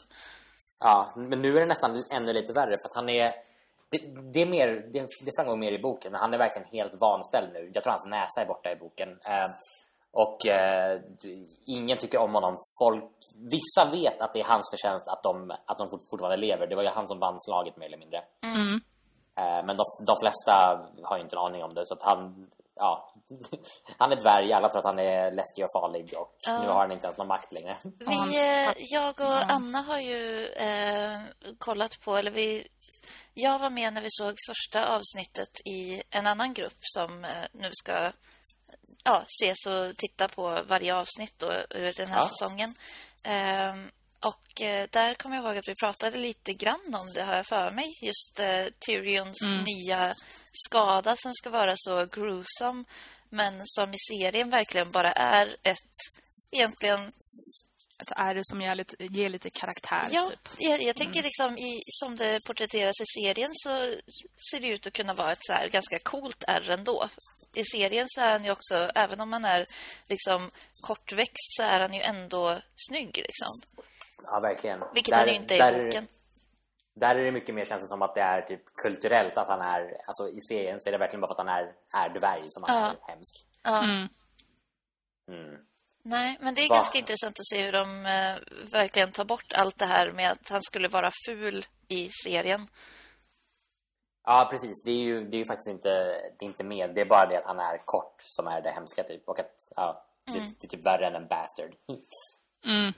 Ja, men nu är det nästan ännu lite värre för att han är... Det, det är mer, det, det framgår mer i boken, men han är verkligen helt vanställd nu. Jag tror hans näsa är borta i boken. Eh, och eh, ingen tycker om honom. Folk, vissa vet att det är hans förtjänst att de, att de fort- fortfarande lever. Det var ju han som vann slaget mer eller mindre. Eh, men de, de flesta har ju inte en aning om det. Så att han, ja, han är dvärg. Alla tror att han är läskig och farlig. Och nu har han inte ens någon makt längre. Vi, eh, jag och Anna har ju eh, kollat på, eller vi, jag var med när vi såg första avsnittet i en annan grupp som eh, nu ska ja, ses och titta på varje avsnitt då, ur den här Ja. säsongen. Ehm, och eh, där kommer jag ihåg att vi pratade lite grann om det, har jag för mig. Just eh, Tyrions nya skada som ska vara så gruesome men som i serien verkligen bara är ett egentligen Ett ärr som ger lite, ger lite karaktär, Ja, typ. jag, jag tänker liksom i, som det porträtteras i serien så ser det ut att kunna vara ett så här ganska coolt ärr ändå. I serien så är han ju också, även om han är liksom kortväxt så är han ju ändå snygg liksom. Ja, verkligen. Vilket han ju inte är i boken. Där är det mycket mer känns det som att det är typ kulturellt att han är, alltså i serien så är det verkligen bara för att han är, är dvärg som han Ja. är hemsk. Ja. Mm. Mm. Nej, men det är Va? ganska intressant att se hur de eh, verkligen tar bort allt det här med att han skulle vara ful i serien. Ja, precis. Det är ju, det är ju faktiskt inte, det är inte med. Det är bara det att han är kort som är det hemska typ. Och att, ja, det, det är typ värre än en bastard. Mm.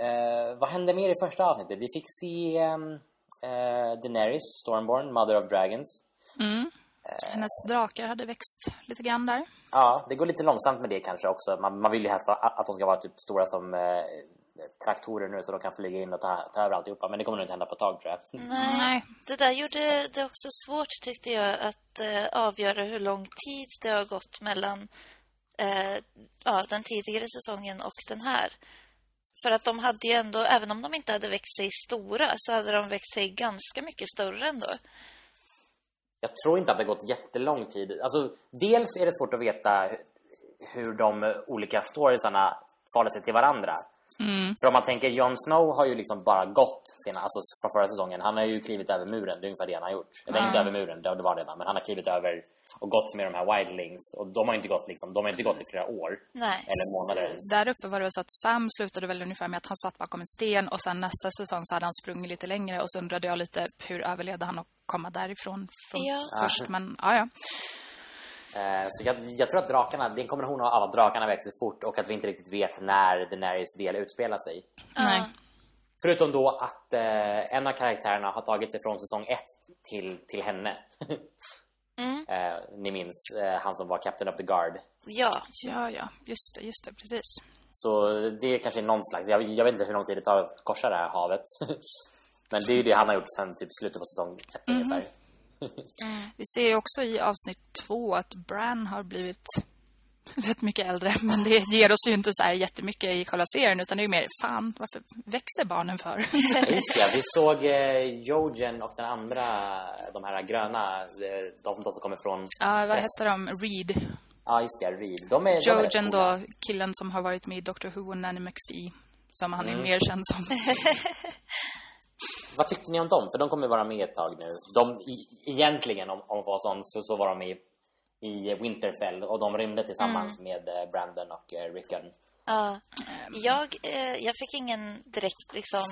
Eh, vad hände mer i första avsnittet? Vi fick se ehm, eh, Daenerys, Stormborn, Mother of Dragons. Hennes drakar hade växt lite grann där. Ja, det går lite långsamt med det kanske också. Man, man vill ju helst att, att de ska vara typ stora som eh, traktorer nu så de kan flyga in och ta, ta över alltihopa. Men det kommer nog inte hända på ett tag tror jag. Nej. Nej. Det där gjorde det också svårt tyckte jag att eh, avgöra hur lång tid det har gått mellan eh, ja, den tidigare säsongen och den här. För att de hade ju ändå, även om de inte hade växt sig stora så hade de växt sig ganska mycket större ändå. Jag tror inte att det gått jättelång tid. Alltså, dels är det svårt att veta hu- hur de olika storiesarna förhåller sig till varandra. För om man tänker, Jon Snow har ju liksom bara gått sina, alltså från förra säsongen. Han har ju klivit över muren, det är ungefär det han har gjort. Eller inte över muren, det det var det redan. Men han har klivit över och gått med de här wildlings. Och de har inte gått liksom, de har inte gått i flera år. Nej. Eller månader. Där uppe var det så att Sam slutade väl ungefär med att han satt bakom en sten och sen nästa säsong så hade han sprungit lite längre och så undrade jag lite hur överlevde han att komma därifrån från Ja. först. Men ja, ja. Eh, så jag, jag tror att drakarna, det är en kombination av att drakarna växer fort och att vi inte riktigt vet när Daenerys del utspelar sig. Nej. Förutom då att eh, en av karaktärerna har tagit sig från säsong ett till, till henne. Mm. eh, ni minns eh, han som var Captain of the Guard. Ja. Ja, ja. Just det, just det. Precis. Så det kanske är någon slags, jag, jag vet inte hur lång tid det tar att korsa det här havet. Men det är ju det han har gjort sen typ slutet på säsong ett ungefär. Vi ser ju också i avsnitt två att Bran har blivit rätt mycket äldre. Men det ger oss ju inte så här jättemycket i själva serien utan det är ju mer, fan, varför växer barnen för? Ja, Just det, vi såg eh, Jojen och den andra, de här gröna, eh, de, de som kommer från... ja, vad heter de? Reed. Ja, just det, Reed. De är, de är Jojen då, killen som har varit med i Doctor Who och Nanny McPhee. Som han är Mm. mer känd som. Vad tyckte ni om dem? För de kommer vara med ett tag nu. De, egentligen, om, om man får vara sån, så, så var de i, i Winterfell och de rymde tillsammans med eh, Brandon och eh, Rickon. Ja. Jag, eh, jag fick ingen direkt liksom,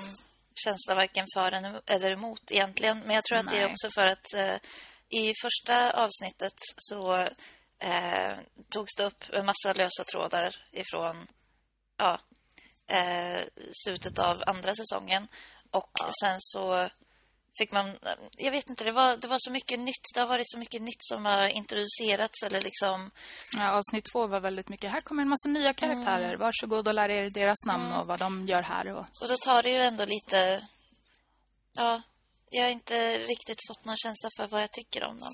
känsla varken för eller emot egentligen. Men jag tror att det är Nej. också för att eh, i första avsnittet så eh, togs det upp en massa lösa trådar ifrån ja, eh, slutet av andra säsongen. Och sen så fick man... Jag vet inte, det var, det var så mycket nytt. Det har varit så mycket nytt som har introducerats eller liksom... Ja, avsnitt två var väldigt mycket, här kommer en massa nya karaktärer. Varsågod och lär er deras namn och vad de gör här. Och... Och då tar det ju ändå lite... Ja, jag har inte riktigt fått någon känsla för vad jag tycker om dem.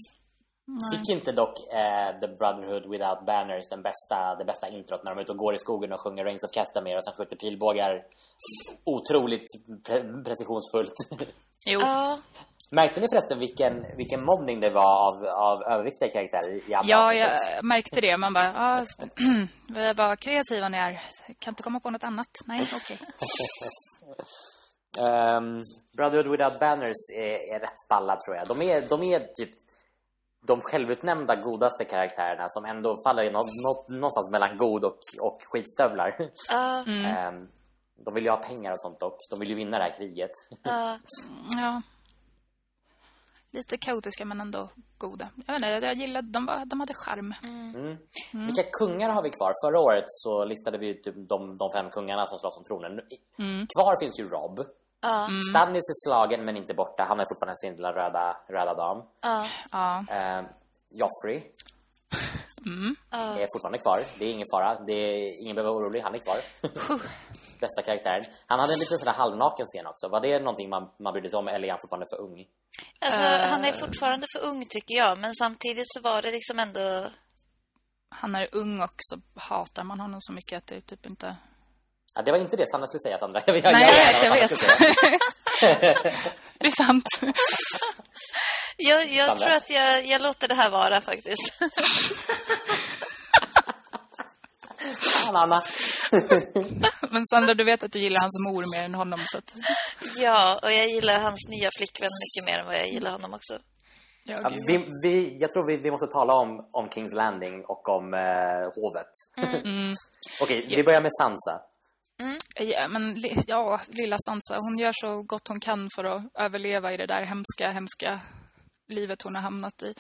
Fick inte dock eh, The Brotherhood Without Banners den bästa, det bästa introt när de är ute och går i skogen och sjunger Rings of Castamere och sen skjuter pilbågar otroligt pre- precisionsfullt. Jo, Ja, Märkte ni förresten vilken, vilken mobbning det var av, av överviktiga karaktärer ja, avsnittet? jag märkte det. Man bara, ah, vad kreativa ni är. Kan inte komma på något annat. Nej, okej. Ehm, Brotherhood Without Banners är, är rätt balla tror jag. De är, de är typ de självutnämnda godaste karaktärerna som ändå faller i nå, nå, någonstans mellan god och, och skitstövlar. ja, Ehm, de vill ju ha pengar och sånt dock. De vill ju vinna det här kriget. ja. Ja. Lite kaotiska men ändå goda. Jag vet inte, jag gillade, de, var, de hade charm. Mm. Vilka kungar har vi kvar? Förra året så listade vi ju typ de, de fem kungarna som slåss om tronen. Kvar finns ju Rob. Ja, Stannis är slagen men inte borta. Han är fortfarande sin lilla röda, röda dam. ja, Ja. Ehm, Joffrey ja. är fortfarande kvar. Det är ingen fara. Det är, ingen behöver vara orolig. Han är kvar. Bästa karaktären. Han hade en liten sån där halvnaken scen också. Var det någonting man, man brydde sig om eller är han fortfarande för ung? Alltså, Eh. han är fortfarande för ung tycker jag. Men samtidigt så var det liksom ändå... Han är ung och så hatar man honom så mycket att det typ inte... Ja, det var inte det Sanna skulle säga Sandra. Jag, Nej, jag vet, jag vad vet. Det är sant. Jag, jag tror att jag, jag låter det här vara faktiskt. Fan Anna. Men Sandra, du vet att du gillar hans mor mer än honom så att... Ja, och jag gillar hans nya flickvän mycket mer än vad jag gillar honom också. Ja, vi, vi, jag tror vi, vi måste tala om, om Kings Landing och om eh, hovet. Okej, vi börjar med Sansa. Ja, men ja, lilla Sansa, hon gör så gott hon kan för att överleva i det där hemska, hemska livet hon har hamnat i.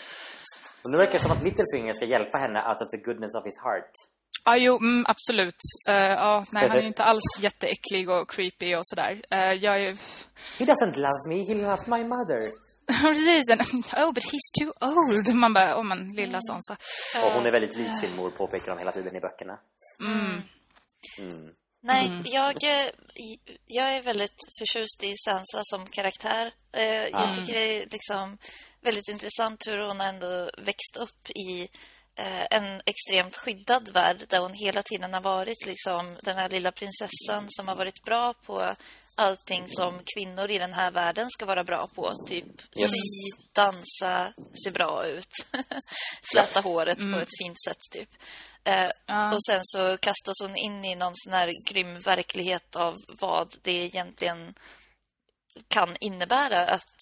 Och nu verkar det som att Littlefinger ska hjälpa henne out of the goodness of his heart. Ja, jo, mm, absolut. Eh, ja, nej, han är inte alls jätteäcklig och creepy och sådär. Uh, jag är... He doesn't love me, he loves my mother. Precis, oh, but he's too old. Man bara, åh oh, men lilla Sansa. Och hon är väldigt lik sin mor, påpekar de hela tiden i böckerna. Mm. Nej, mm. jag, eh, jag är väldigt förtjust i Sansa som karaktär. Eh, jag mm. tycker det är liksom väldigt intressant hur hon ändå växt upp i eh, en extremt skyddad värld där hon hela tiden har varit liksom den här lilla prinsessan som har varit bra på allting som kvinnor i den här världen ska vara bra på. Typ sy, dansa, se bra ut. Släta håret mm. på ett fint sätt typ. Eh, ja. Och sen så kastas hon in i någon sån här grym verklighet av vad det egentligen kan innebära att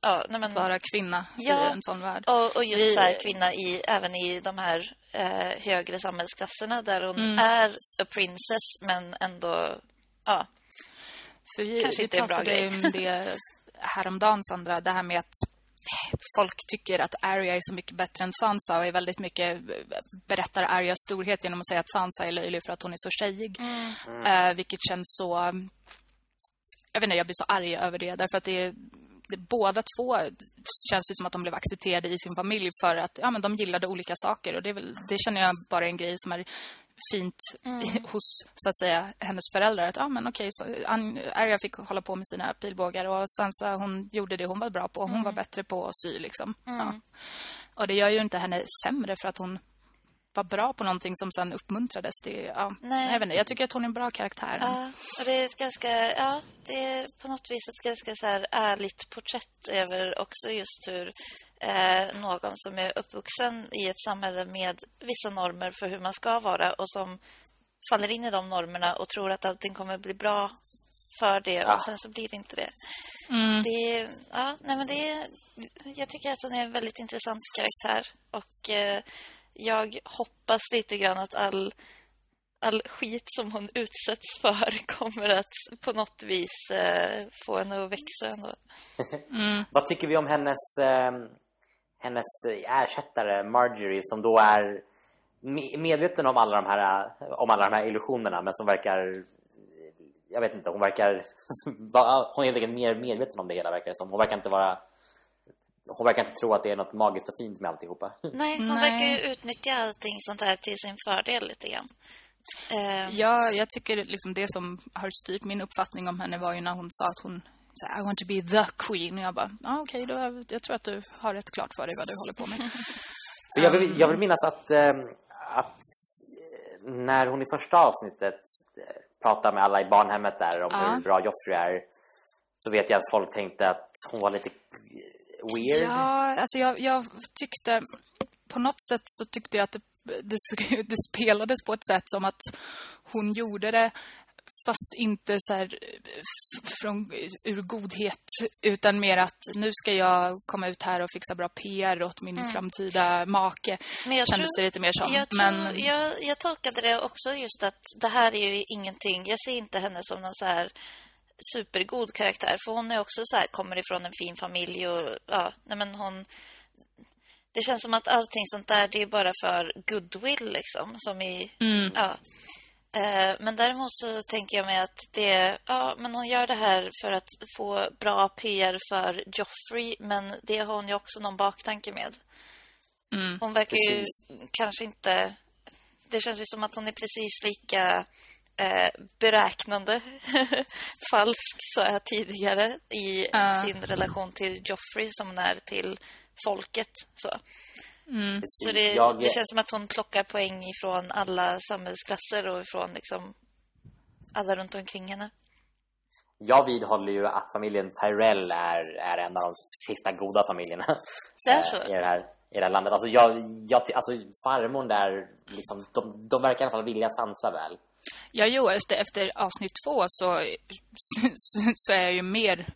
ja, nej men, vara kvinna ja, i en sån värld. Och, och just Vi... så här, kvinna i, även i de här eh, högre samhällsklasserna där hon mm. är a princess men ändå ja, För vi, kanske vi inte är en bra grej. om det häromdagen, Sandra, det här med att folk tycker att Arya är så mycket bättre än Sansa och är väldigt mycket berättar Aryas storhet genom att säga att Sansa är löjlig för att hon är så tjejig. Mm. Uh, vilket känns så... Jag vet inte, jag blir så arg över det därför att det är det, båda två känns det som att de blev accepterade i sin familj för att ja, men de gillade olika saker. Och det, väl, det känner jag bara är en grej som är fint mm. hos så att säga hennes föräldrar att ja men okej så Arya fick hålla på med sina pilbågar och Sansa hon gjorde det hon var bra på hon mm. var bättre på att sy liksom. Mm. Ja. Och det gör ju inte henne sämre för att hon var bra på någonting som sen uppmuntrades. Det, ja, Nej. Jag, inte, jag tycker att hon är en bra karaktär. Ja, och det är ganska, ja, det är på något vis ett ganska så här ärligt porträtt över också just hur eh, någon som är uppvuxen i ett samhälle med vissa normer för hur man ska vara och som faller in i de normerna och tror att allting kommer bli bra för det ja. och sen så blir det inte det. Mm. Det ja, nej men det jag tycker att hon är en väldigt intressant karaktär och eh, jag hoppas lite grann att all, all skit som hon utsätts för kommer att på något vis eh, få henne att växa ändå. Mm. Vad tycker vi om hennes, eh, hennes ersättare Marjorie som då är medveten om alla de här om alla de här illusionerna men som verkar jag vet inte, hon verkar hon är helt enkelt mer medveten om det hela verkar som. Hon verkar inte vara hon verkar inte tro att det är något magiskt och fint med alltihopa. Nej, hon Nej. verkar ju utnyttja allting sånt här till sin fördel lite grann. Uh... Ja, jag tycker liksom det som har styrt min uppfattning om henne var ju när hon sa att hon I want to be the queen. Och jag bara, ah, okej, okay, jag tror att du har rätt klart för dig vad du håller på med. jag, vill, jag vill minnas att, äh, att när hon i första avsnittet eh, pratade med alla i barnhemmet där om ja. hur bra Joffrey är så vet jag att folk tänkte att hon var lite weird? Ja, alltså jag, jag tyckte... På något sätt så tyckte jag att det, det, det spelades på ett sätt som att hon gjorde det fast inte så här från, ur godhet utan mer att nu ska jag komma ut här och fixa bra PR åt min mm. framtida make. Men jag Kändes tror, det lite mer som. Jag, tror, Men... jag, jag tolkade det också just att det här är ju ingenting. Jag ser inte henne som någon så här supergod karaktär. För hon är också så här, kommer ifrån en fin familj och ja, nej men hon... Det känns som att allting sånt där, det är bara för goodwill liksom. Som i, mm. ja. Eh, men däremot så tänker jag mig att det, ja, men hon gör det här för att få bra PR för Joffrey. Men det har hon ju också någon baktanke med. Mm, hon verkar precis. ju kanske inte... Det känns ju som att hon är precis lika eh, beräknande falsk sa jag tidigare i uh. sin relation till Joffrey som hon är till folket så. Mm. Så det, jag... det, känns som att hon plockar poäng ifrån alla samhällsklasser och ifrån liksom alla runt omkring henne. Jag vidhåller ju att familjen Tyrell är, är en av de sista goda familjerna det är så. i det här, i det här landet. Alltså, jag, jag, alltså farmor där, liksom, de, de verkar i alla fall vilja sansa väl. Ja, jo, efter, efter avsnitt två så, så, så är jag ju mer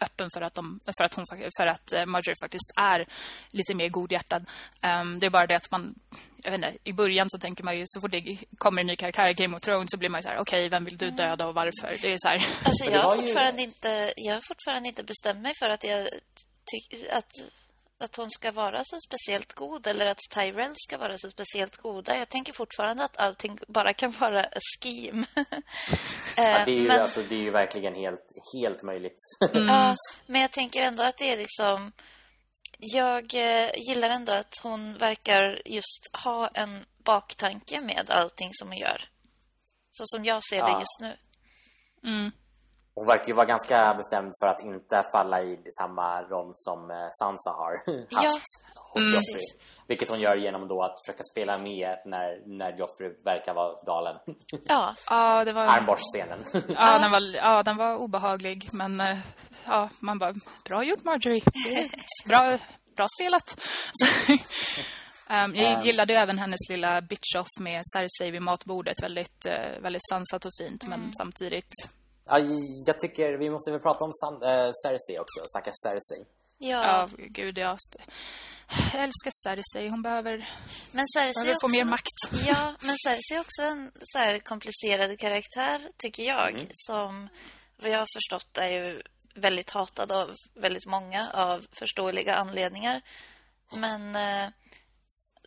öppen för att, de, för att, hon, för att eh, Marjorie faktiskt är lite mer godhjärtad. Um, det är bara det att man, jag vet inte, i början så tänker man ju så fort det kommer en ny karaktär i Game of Thrones så blir man ju så här, okej, okay, vem vill du döda och varför? Det är så här. Alltså jag har fortfarande, ju... inte, jag har fortfarande inte bestämt mig för att jag tycker att att hon ska vara så speciellt god eller att Tyrell ska vara så speciellt goda. Jag tänker fortfarande att allting bara kan vara a scheme. ja, det, är ju, men, alltså, det är ju verkligen helt, helt möjligt. mm. Ja, men jag tänker ändå att det är liksom... Jag eh, gillar ändå att hon verkar just ha en baktanke med allting som hon gör. Så som jag ser det Ja. just nu. Mm. Hon verkar ju vara ganska bestämd för att inte falla i samma roll som eh, Sansa har haft Ja, mm. Joffrey. Vilket hon gör genom då att försöka spela med när, när Joffrey verkar vara galen. Ja, Ja, det var... Armborstscenen. Ja, den var, ja, den var obehaglig. Men eh, ja, man bara, bra gjort Marjorie. Bra, bra spelat. Ehm, jag Ehm. gillade ju även hennes lilla bitch-off med Cersei vid matbordet. Väldigt, eh, väldigt sansat och fint, men samtidigt... ja, jag tycker vi måste väl prata om San, äh, Cersei också. Stackars Cersei. ja. Ja, gud, jag, jag älskar Cersei. Hon behöver, Men Cersei behöver är få också... mer makt. Ja, men Cersei är också en så här komplicerad karaktär, tycker jag. Mm. Som, vad jag har förstått, är ju väldigt hatad av väldigt många av förståeliga anledningar. Men eh,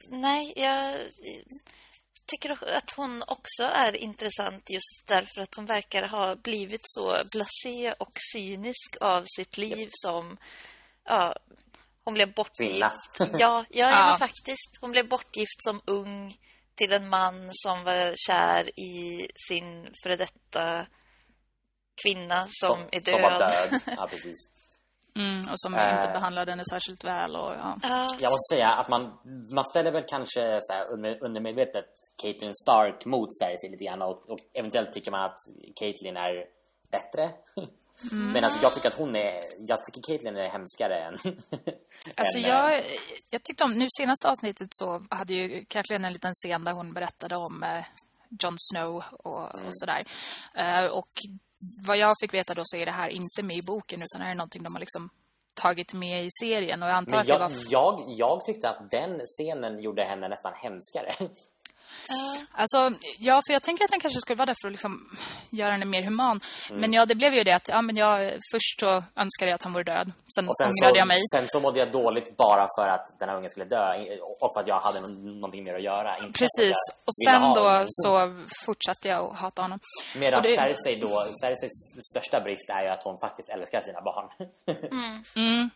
nej, jag tycker att hon också är intressant just därför att hon verkar ha blivit så blasé och cynisk av sitt liv som... Ja, hon blev bortgift. Ja, ja, ja. Faktiskt. Hon blev bortgift som ung till en man som var kär i sin före detta kvinna som, är död. Som var död. Ja, precis. Mm, och som Eh. inte behandlade henne särskilt väl. Och, ja. Ja, Jag måste säga att man, man ställer väl kanske så här under, undermedvetet Caitlyn Stark mot Cersei lite grann och, och eventuellt tycker man att Caitlyn är bättre. Mm. Men alltså jag tycker att hon är, jag tycker Caitlyn är hemskare än... Alltså än, eh, jag, jag tyckte om, nu senaste avsnittet så hade ju Kathleen en liten scen där hon berättade om eh, Jon Snow och, Mm. och sådär. Eh, och vad jag fick veta då så är det här inte med i boken utan det är någonting de har liksom tagit med i serien och jag antar Men att det jag, var... jag, jag tyckte att den scenen gjorde henne nästan hemskare. Alltså, ja, för jag tänker att den kanske skulle vara där för att liksom göra henne mer human. Mm. Men ja, det blev ju det att ja, men jag, först så önskade jag att han vore död. Sen, Och sen ångrade så, jag mig. sen så mådde jag dåligt bara för att den här ungen skulle dö och att jag hade någonting mer att göra. Inte Precis. Och sen då så fortsatte jag att hata honom. Medan det- Cersei då, Cerseis största brist är ju att hon faktiskt älskar sina barn. Mm.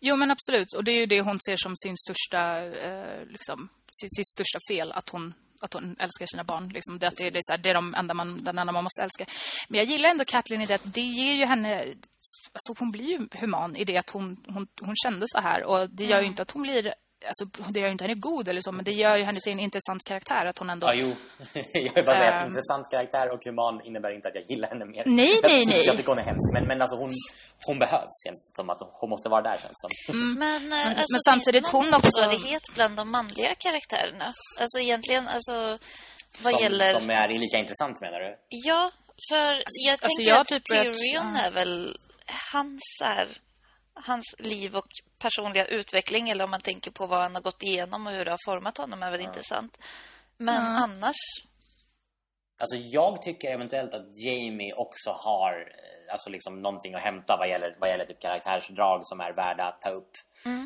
Jo, men absolut. Och det är ju det hon ser som sin största, eh, liksom, sitt, största fel, att hon att hon älskar sina barn. Liksom, det, det, det, är så här, det är de enda man, den enda man måste älska. Men jag gillar ändå Kathleen i det att det ger ju henne... Alltså hon blir ju human i det att hon, hon, hon kände så här. Och det gör ju inte att hon blir... Alltså, det gör ju inte henne god eller så, men det gör ju henne till en intressant karaktär. Att hon ändå... Ja, jo. jag vill bara säga att Ehm. intressant karaktär och human innebär inte att jag gillar henne mer. Nej, jag, nej, nej. Jag tycker hon är hemsk. Men, men alltså hon, hon behövs. Känns det som att hon måste vara där känns det som. Men, eh, alltså, men samtidigt hon också- motsvarighet bland de manliga karaktärerna? Alltså egentligen, alltså vad Som, gäller... som är lika intressant menar du? Ja, för jag alltså, tänker jag att typ Tyrion ja. är väl hans, här, hans liv och personliga utveckling eller om man tänker på vad han har gått igenom och hur det har format honom är väl intressant. Men annars, Alltså jag tycker eventuellt att Jamie också har eh, alltså liksom någonting att hämta vad gäller, vad gäller typ karaktärsdrag som är värda att ta upp.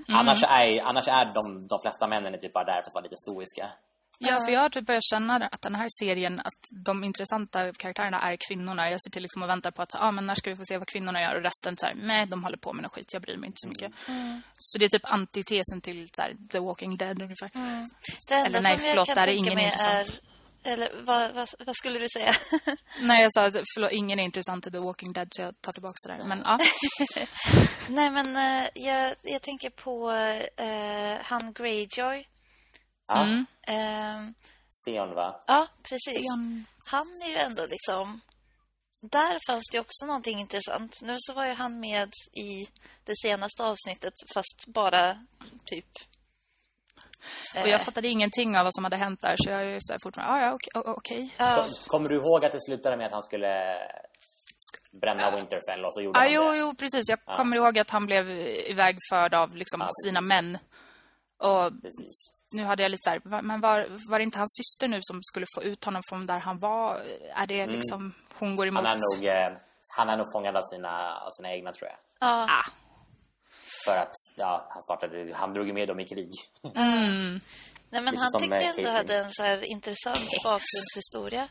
Annars, är, annars är de, de flesta männen är typ bara där för att vara lite stoiska. Ja, för jag har typ börjat känna att den här serien, att de intressanta karaktärerna är kvinnorna. Jag sitter liksom och väntar på att, ah, men när ska vi få se vad kvinnorna gör? Och resten så här, nej, de håller på med något skit, jag bryr mig inte så mycket. Så det är typ antitesen till så här, The Walking Dead ungefär. det enda Eller nej, som förlåt, jag där kan är tänka ingen mig är... intressant. Eller vad, vad, vad skulle du säga? Nej, jag sa att förlåt, ingen är intressant i The Walking Dead, så jag tar tillbaka det där. Men ja, Nej, men eh, jag, jag tänker på eh, han Greyjoy. Ja, Mm. Eh, Theon va? ja, precis. Theon. Han är ju ändå liksom... Där fanns det också någonting intressant. Nu så var ju han med i det senaste avsnittet, fast bara typ... och jag eh, fattade ingenting av vad som hade hänt där, så jag är ju så här fortfarande, ah, ja, okej. o- okej. ja, Kom- Kommer du ihåg att det slutade med att han skulle bränna Winterfell och så gjorde Ah, han jo, det? jo, precis. Jag kommer ihåg att han blev ivägförd av liksom, Ja, sina män. Och Precis. Nu hade jag lite så här, men var, var det inte hans syster nu som skulle få ut honom från där han var? Är det liksom, hon går emot? Han är nog, eh, han är nog fångad av sina, av sina egna tror jag. ja. Ah, För att, ja, han startade, han drog ju med dem i krig. mm. Nej, men Lite han tyckte eh, jag ändå hade en så här intressant bakgrundshistoria.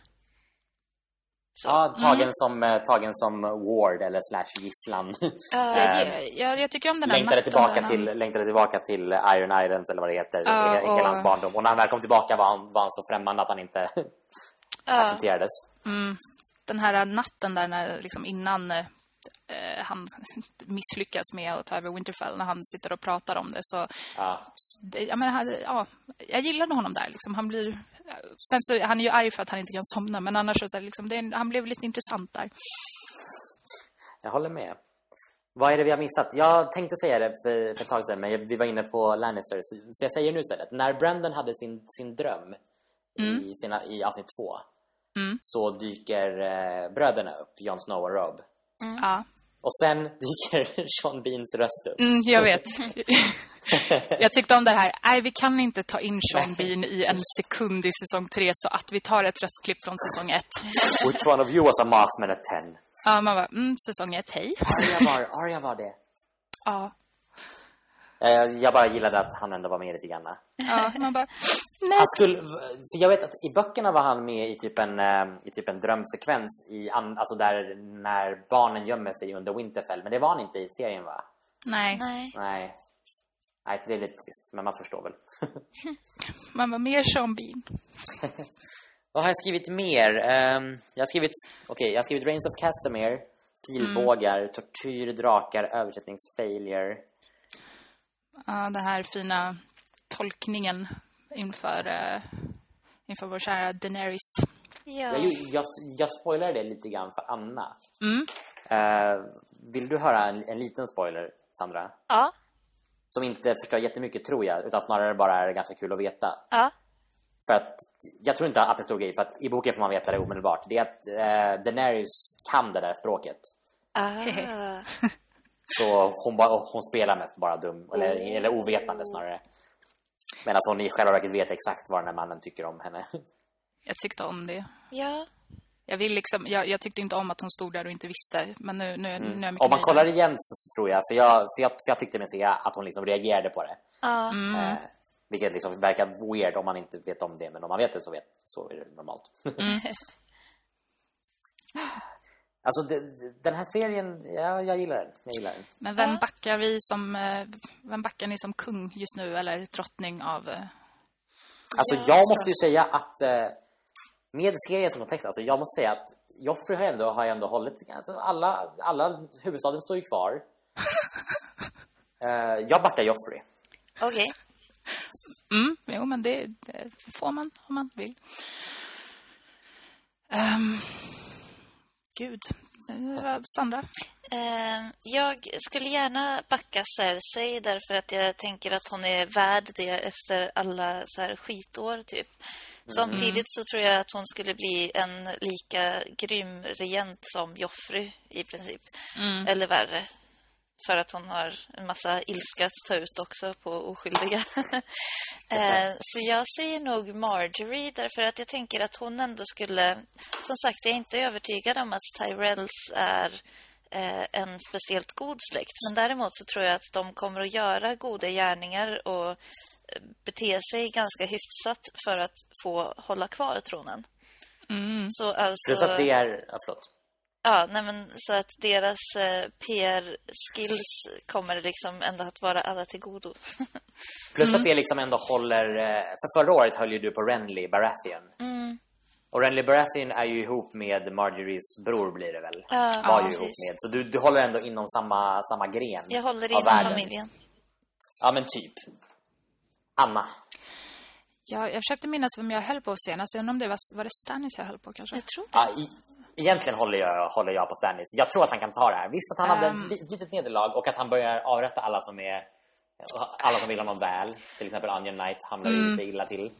Så. Ja, tagen, som, eh, tagen som ward eller slash gisslan. Ja, Eh, jag, jag, tycker om den här längtade, tillbaka han- till, längtade tillbaka till Iron Irons eller vad det heter. Ja, i, i hela och- hans barndom. Och när han väl kom tillbaka var han, var han så främmande att han inte... accepterades. Den här natten där när, liksom innan eh, han misslyckas med att ta över Winterfell när han sitter och pratar om det så Ja. det, jag, menar, han- ja, jag gillade honom där liksom. han blir sen så han är ju arg för att han inte kan somna men annars så, liksom, det, han blev lite intressant där. Jag håller med. Vad är det vi har missat? Jag tänkte säga det för, för ett tag sedan, men vi var inne på Lannister. Så, så jag säger nu istället. När Brandon hade sin, sin dröm i, sina, i avsnitt två Mm. så dyker eh, bröderna upp, Jon Snow och Rob. Ja. Och sen dyker Sean Beans röst upp. Mm, jag vet. jag tyckte om det här. Nej, vi kan inte ta in Sean Bean i en sekund i säsong tre så att vi tar ett röstklipp från säsong ett. Which one of you was a marksman at 10? Ja, man bara, mm, säsong ett, hej. Arya var, Arya var det. Ja. Eh, Jag bara gillade att han ändå var med lite grann. ja man bara, nej. Han skulle, för jag vet att i böckerna var han med i typ en, eh, i typ en drömsekvens i, alltså där när barnen gömmer sig under Winterfell. Men det var han inte i serien va? Nej. Nej. Nej. Nej, det är lite trist, men man förstår väl. Man bara, mer Bean. Vad har jag skrivit mer? Ehm, jag har skrivit, okej, jag har skrivit Reigns of Castamere, pilbågar, tortyr, drakar, översättningsfailure. Ja, den här fina tolkningen inför, uh, inför vår kära Daenerys. Ja. Jag, jag, jag spoilade det lite grann för Anna. Mm. Eh, vill du höra en, en liten spoiler, Sandra? Ja. Som inte förstör jättemycket tror jag, utan snarare bara är ganska kul att veta. Ja. För att, jag tror inte att det stod i, för att i boken får man veta det omedelbart. Det är att eh, Daenerys kan det där språket. Ah. Så hon, bara, hon spelar mest bara dum, eller, eller ovetande snarare. Medan hon i själva verket vet exakt vad den här mannen tycker om henne. Jag tyckte om det. Ja. Jag, vill liksom, jag, jag tyckte inte om att hon stod där och inte visste. Men nu, nu, nu är jag mycket Mm. Om man kollar igen så, så tror jag, för jag, för jag, för jag tyckte mig se att hon liksom reagerade på det. Ja. Eh, vilket liksom verkar weird om man inte vet om det, men om man vet det så, vet, så är det normalt. alltså det, den här serien, ja, jag gillar den. Jag gillar den. Men vem Ja. backar vi som... eh, Vem backar ni som kung just nu? Eller drottning av... eh, Alltså Ja, jag måste ju säga att eh, med serien som kontext, alltså jag måste säga att Joffrey har ändå, har ändå hållit, alltså alla, alla huvudstaden står ju kvar. Jag backar Joffrey. Okej. Mm, jo, men det, det får man om man vill. Um, gud. Eh, Sandra? Eh, jag skulle gärna backa Cersei därför att jag tänker att hon är värd det efter alla så här skitår typ. Samtidigt så tror jag att hon skulle bli en lika grym regent som Joffrey i princip. Eller värre. För att hon har en massa ilska att ta ut också på oskyldiga. eh, så jag säger nog Marjorie därför att jag tänker att hon ändå skulle... Som sagt, jag är inte övertygad om att Tyrells är eh, en speciellt god släkt. Men däremot så tror jag att de kommer att göra goda gärningar och eh, bete sig ganska hyfsat för att få hålla kvar tronen. Mm. Så alltså... Plus att det är, ja, förlåt. Ja, nej men så att deras eh, PR-skills kommer liksom ändå att vara alla till godo. Plus Mm. att det liksom ändå håller, eh, för förra året höll ju du på Renly Baratheon. Mm. Och Renly Baratheon är ju ihop med Marjories bror blir det väl? Ja, Var ju precis. ihop med. Så du, du håller ändå inom samma, samma gren Jag håller av inom världen. familjen. Ja men typ. Anna. Ja, jag försökte minnas vem jag höll på senast. Jag undrar om det var, var det Stannis jag höll på kanske? Jag tror det. Ja, i, egentligen håller jag, håller jag på Stannis. Jag tror att han kan ta det här. Visst att han hade Ehm. ett li- litet nederlag och att han börjar avrätta alla som är alla som vill honom väl. Till exempel Onion Knight hamnar Mm. lite illa till.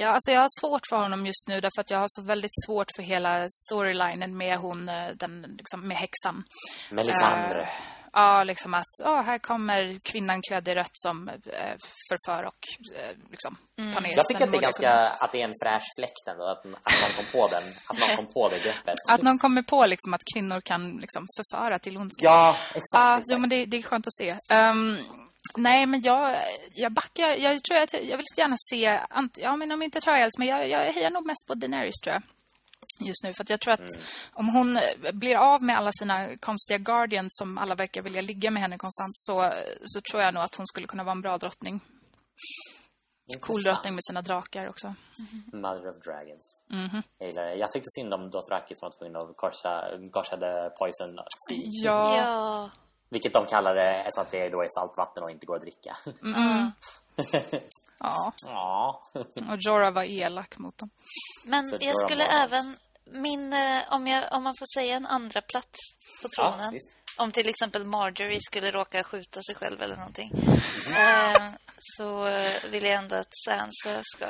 Ja, alltså jag har svårt för honom just nu därför att jag har så väldigt svårt för hela storylinen med hon, eh, den, liksom, med häxan. Melisandre. Eh, ja, liksom att oh, här kommer kvinnan klädd i rött som eh, förför och eh, liksom tar ner jag tycker att det är ganska, att det är en fräsch fläkt ändå. Att, att någon kom på den. Att någon kom på det greppet. Att någon kommer på liksom att kvinnor kan liksom förföra till ondska. Ja, exakt. Ja, exakt. jo, men det, det är skönt att se. Ehm, nej, men jag, jag backar. Jag tror att jag, jag vill gärna se, ja men om inte Trials, men jag, jag hejar nog mest på Daenerys tror jag. Just nu, för att jag tror att Mm. om hon eh, blir av med alla sina konstiga guardians som alla verkar vilja ligga med henne konstant så, så tror jag nog att hon skulle kunna vara en bra drottning. Cool Intressant. drottning med sina drakar också. Mother of Dragons. Mhm. Jag gillar det. Jag tyckte synd om Dothraki som var tvungen att korsa, korsade Poison. Ja. Ja. Vilket de kallar det eftersom att det då är saltvatten och inte går att dricka. Mm. ja. ja. Och Jorah var elak mot dem. Men Så jag Jorah skulle var- även... Min, eh, om, jag, om man får säga en andra plats på ja, tronen. visst. om till exempel Marjorie skulle råka skjuta sig själv eller någonting. Mhm. eh, så eh, vill jag ändå att Sansa ska...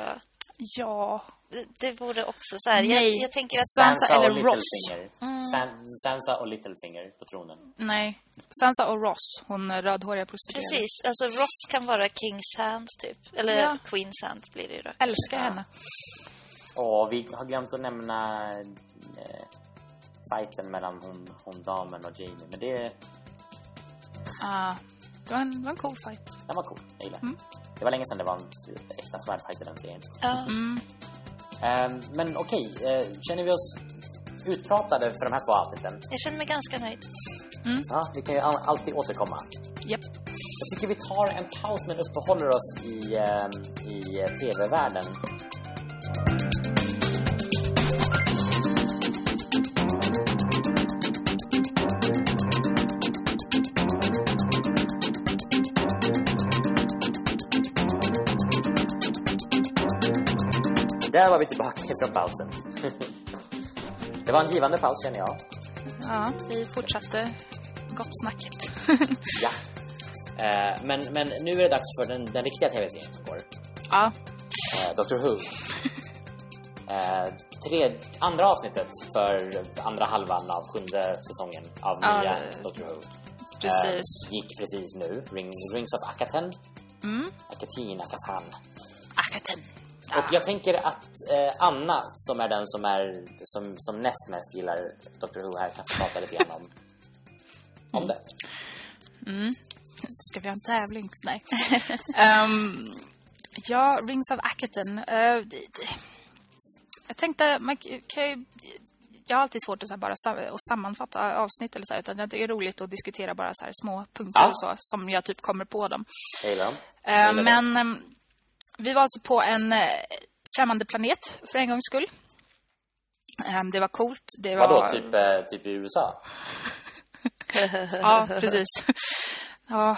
Ja. Det, det vore också så här. Jag, Nej. jag tänker att... Sansa Sansa eller Ross. San, Sansa och Littlefinger på tronen. Nej. Sansa och Ross, hon rödhåriga prostituerade. Precis. Alltså Ross kan vara King's Hand typ. Eller Ja. Queen's Hand blir det ju då. Älskar Ja. henne. Och vi har glömt att nämna eh, fighten mellan hon, hon damen och Jamie. Men det, Ah, det, var en, det var en cool fight. den var cool. Jag gillar Mm. Det var länge sedan det var en äkta svärdfight i den serien. Ja. Mm. Ehm, men okej, eh, känner vi oss utpratade för de här två avsnitten? Jag känner mig ganska nöjd. Ja, vi kan ju all- alltid återkomma. Japp. Jag tycker vi tar en paus men uppehåller oss i, ehm, i eh, tv-världen. Där var vi tillbaka från pausen. Det var en givande paus känner jag. Ja, vi fortsatte gott snacket. Ja. Eh, men, men nu är det dags för den, den riktiga tv-serien som går. ja. Eh, Doctor Who. Eh, tre, andra avsnittet för andra halvan av sjunde säsongen av Ja, nya Doctor Who. Precis. Eh, gick precis nu. Ring, Rings of Akaten. Mm. Akatin, Akatan. Akaten. Och jag tänker att eh, Anna, som är den som, är, som, som näst mest gillar Doctor Who här, kan få prata lite grann om, om det. Mm. Ska vi ha en tävling? Nej. Ehm, ja, Rings of Akaten. Eh, det- det- jag tänkte, man kan ju, jag har alltid svårt att bara att sammanfatta avsnitt eller så här, utan det är roligt att diskutera bara så här små punkter Ja. och så, som jag typ kommer på dem. Eh, Jag gillar det. men ehm, vi var alltså på en eh, främmande planet för en gångs skull. Ehm, det var coolt. Det var... Vadå, typ, eh, typ i USA? Ja, precis. Ja,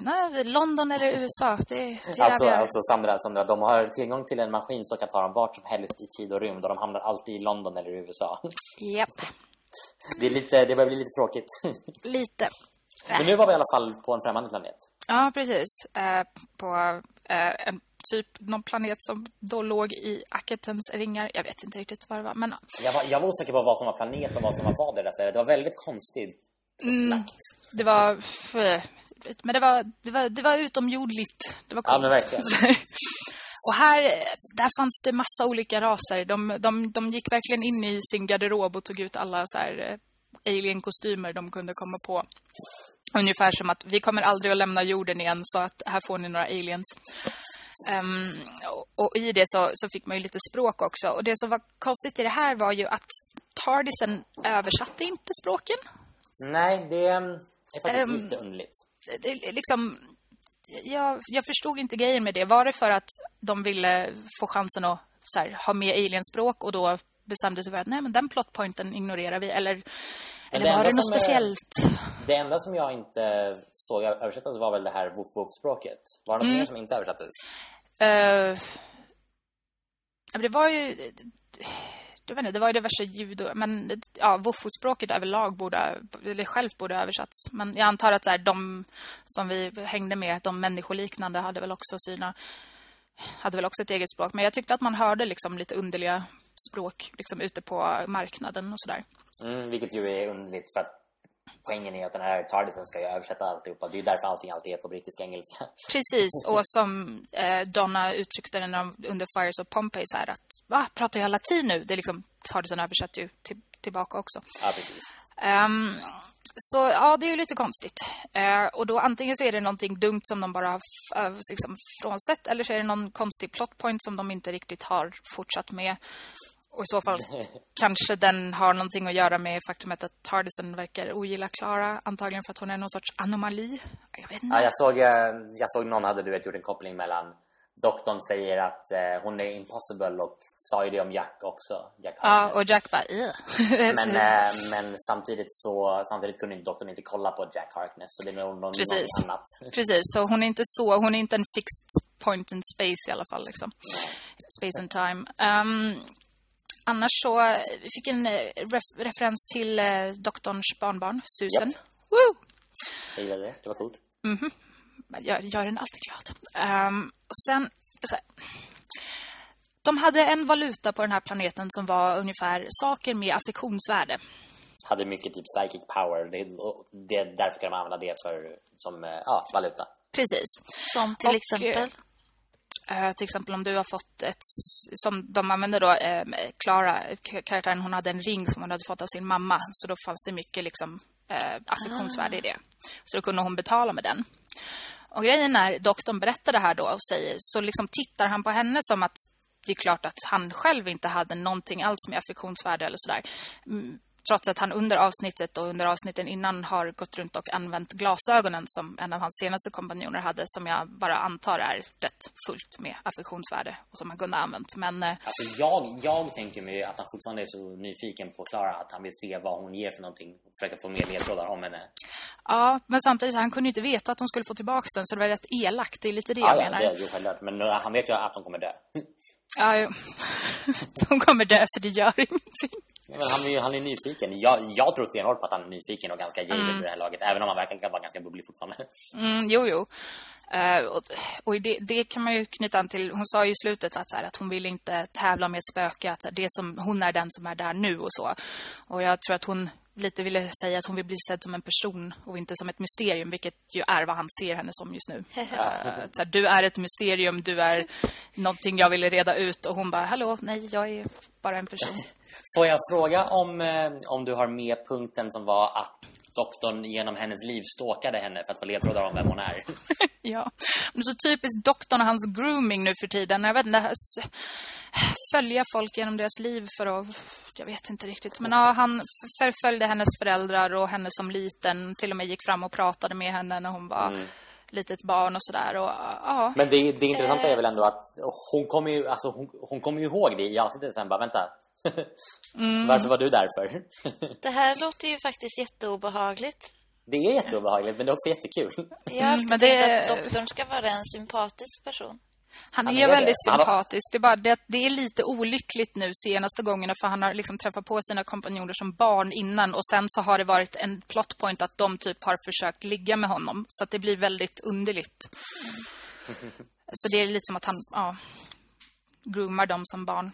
nej, London eller USA. Det, det Alltså, är. alltså Sandra, Sandra, de har tillgång till en maskin som kan ta dem vart som helst i tid och rymd och de hamnar alltid i London eller USA. Japp, Det, är lite, det börjar bli lite tråkigt. lite. Men nu var vi i alla fall på en främmande planet. Ja, precis. Eh, på eh, en typ någon planet som då låg i Aketens ringar. Jag vet inte riktigt vad det var, men Jag var, jag var osäker på vad som var planet och vad som var vad det där stället. Det var väldigt konstigt mm, det var... Men det var, det var, det var utomjordligt. Det var Ja, coolt. men verkligen. Och här, där fanns det massa olika raser. De, de, de gick verkligen in i sin garderob och tog ut alla så här eh, alien-kostymer de kunde komma på. Ungefär som att vi kommer aldrig att lämna jorden igen så att här får ni några aliens. Ehm, och, och i det så, så fick man ju lite språk också. Och det som var konstigt i det här var ju att Tardisen översatte inte språken. Nej, det är faktiskt Ehm, lite underligt. det, liksom, jag, jag förstod inte grejen med det. Var det för att de ville få chansen att här, ha med alienspråk och då bestämde sig för att nej, men den plotpointen ignorerar vi? Eller, eller det var det något är- speciellt? Det enda som jag inte såg översättas var väl det här woof woof språket Var det något Mm. mer som inte översattes? Uh, men det var ju... Jag vet inte, det var ju diverse ljud. och- Men ja, Wofo-språket överlag borde, eller självt borde översatts. Men jag antar att så här, de som vi hängde med, de människoliknande, hade väl också sina... Hade väl också ett eget språk. Men jag tyckte att man hörde liksom lite underliga språk liksom ute på marknaden och sådär. Mm, vilket ju är underligt för att poängen är att den här Tardisen ska ju översätta alltihopa. Det är ju därför allting alltid är på brittisk engelska. Precis, och som eh, Donna uttryckte det när de, under Fires of Pompeii så här att va, pratar jag latin nu? Det är liksom, Tardisen översatt ju till, tillbaka också. Ja, precis. Ehm, så ja, det är ju lite konstigt. Eh, och då antingen så är det någonting dumt som de bara har ö, liksom frånsett eller så är det någon konstig plotpoint som de inte riktigt har fortsatt med. Och i så fall kanske den har någonting att göra med faktumet att Tardisen verkar ogilla Clara. Antagligen för att hon är någon sorts anomali. Jag vet inte. Ja, jag såg, eh, jag såg någon hade du vet, gjort en koppling mellan doktorn säger att eh, hon är impossible och sa ju det om Jack också. Jack ja, och Jack bara, "Ugh." men, eh, men samtidigt så samtidigt kunde inte doktorn inte kolla på Jack Harkness så det är nog någon, Precis. någonting annat. Precis, så hon är inte så, hon är inte en fixed point in space i alla fall liksom. Space and time. Ehm, annars så, eh, vi fick en eh, ref referens till eh, doktorns barnbarn, Susan. Japp. Woo! Jag gillade det, det var coolt. Gör, gör en alltid glad. Ehm, och sen, så här, de hade en valuta på den här planeten som var ungefär saker med affektionsvärde. Hade mycket typ psychic power. Det, det, därför kan man använda det för, som eh, ja, valuta. Precis. Som till Och, exempel. Eh, till exempel om du har fått ett, som de använde då, eh, Clara, k- karaktären, hon hade en ring som hon hade fått av sin mamma. Så då fanns det mycket liksom eh, affektionsvärde i det. Så då kunde hon betala med den. Och grejen är, doktorn berättar det här då och säger, så liksom tittar han på henne som att det är klart att han själv inte hade någonting alls med affektionsvärde eller sådär. Trots att han under avsnittet och under avsnitten innan har gått runt och använt glasögonen som en av hans senaste kompanjoner hade som jag bara antar är rätt fullt med affektionsvärde och som han kunde ha använt. Men eh, Alltså jag, jag tänker mig att han fortfarande är så nyfiken på Clara att han vill se vad hon ger för någonting. Försöka få mer ledtrådar om henne. ja, men samtidigt han kunde inte veta att hon skulle få tillbaka den så det var rätt elakt. Det är lite det Ja, jag ja, menar. det är ju självklart. Men eh, han vet ju att hon kommer dö. Ja, jo. Hon kommer dö så det gör ingenting. Ja, han är han är nyfiken. Jag, jag tror stenhårt på att han är nyfiken och ganska jaded Mm. vid det här laget. Även om han verkar vara ganska bubblig fortfarande. Mm, jo, jo. Eh, och och i det, det kan man ju knyta an till. Hon sa ju i slutet att, här, att hon vill inte tävla med ett spöke. Att här, det som, hon är den som är där nu och så. Och jag tror att hon lite ville säga att hon vill bli sedd som en person och inte som ett mysterium. Vilket ju är vad han ser henne som just nu. Att så här, du är ett mysterium, du är någonting jag ville reda ut. Och hon bara, hallå, nej, jag är bara en person. Får jag fråga om, eh, om du har med punkten som var att doktorn genom hennes liv stalkade henne för att få ledtrådar om vem hon är? Ja, men så typiskt doktorn och hans grooming nu för tiden. Jag vet inte, följa folk genom deras liv för att, jag vet inte riktigt. Men ja, han förföljde hennes föräldrar och henne som liten. Till och med gick fram och pratade med henne när hon var litet barn och sådär. Och ja, Men det, det intressanta är väl ändå att hon kommer ju, alltså hon, hon kommer ju ihåg det i avsnittet sen bara, vänta. Mm. Varför var du där för? Det här låter ju faktiskt jätteobehagligt. Det är jätteobehagligt men det är också jättekul. Jag har Mm, men det- att doktorn ska vara en sympatisk person. han Han är är det. väldigt var- sympatisk. Det är bara det, att det är lite olyckligt nu senaste gångerna för han har liksom träffat på sina kompanjoner som barn innan och sen så har det varit en plot point att de typ har försökt ligga med honom. Så att det blir väldigt underligt. Så det är lite som att han ja, groomar dem som barn.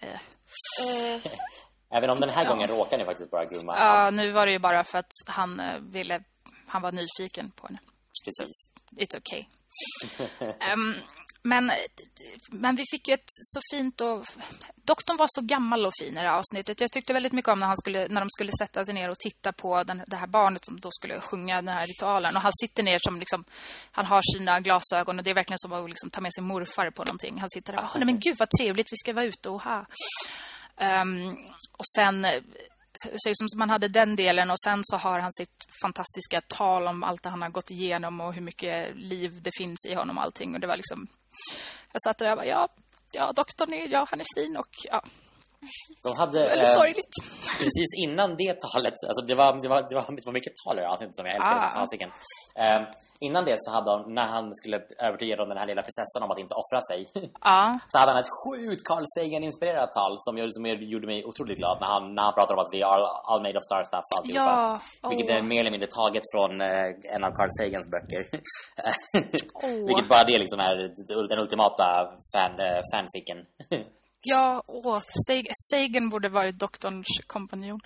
Eh, Även om den här Ja. gången råkar ni faktiskt bara grooma. Ja, nu var det ju bara för att han eh, ville, han var nyfiken på henne. Precis. It's okay. Ehm, men, men vi fick ju ett så fint och... Doktorn var så gammal och fin i det här avsnittet. Jag tyckte väldigt mycket om när, han skulle, när de skulle sätta sig ner och titta på den, det här barnet som då skulle sjunga den här ritualen. Och han sitter ner som liksom... Han har sina glasögon och det är verkligen som att liksom ta med sin morfar på någonting. Han sitter där Oh, nej men gud vad trevligt, vi ska vara ute och ha. Um, och sen så liksom man hade den delen och sen så har han sitt fantastiska tal om allt det han har gått igenom och hur mycket liv det finns i honom och allting. Och det var liksom... Jag satt där och jag bara, ja, ja doktorn är, ja, han är fin och ja, de hade... väldigt eh, sorgligt. precis innan det talet, alltså det var, det var, det var, det var mycket tal i det avsnittet som jag älskade Ah. ah. fasiken. Eh, innan det så hade han, när han skulle övertyga då den här lilla prinsessan om att inte offra sig, Ja, så hade han ett sjukt Carl Sagan-inspirerat tal som, gjorde- som gjorde mig otroligt glad när han, när han pratade om att vi är all, made of star stuff alltihopa. ja. Vilket åh. är mer eller mindre taget från eh, en av Carl Sagans böcker. Åh. Vilket bara det liksom är den ultimata fan, eh, fanficken. Ja, åh. Sag- Sagan borde varit doktorns kompanjon.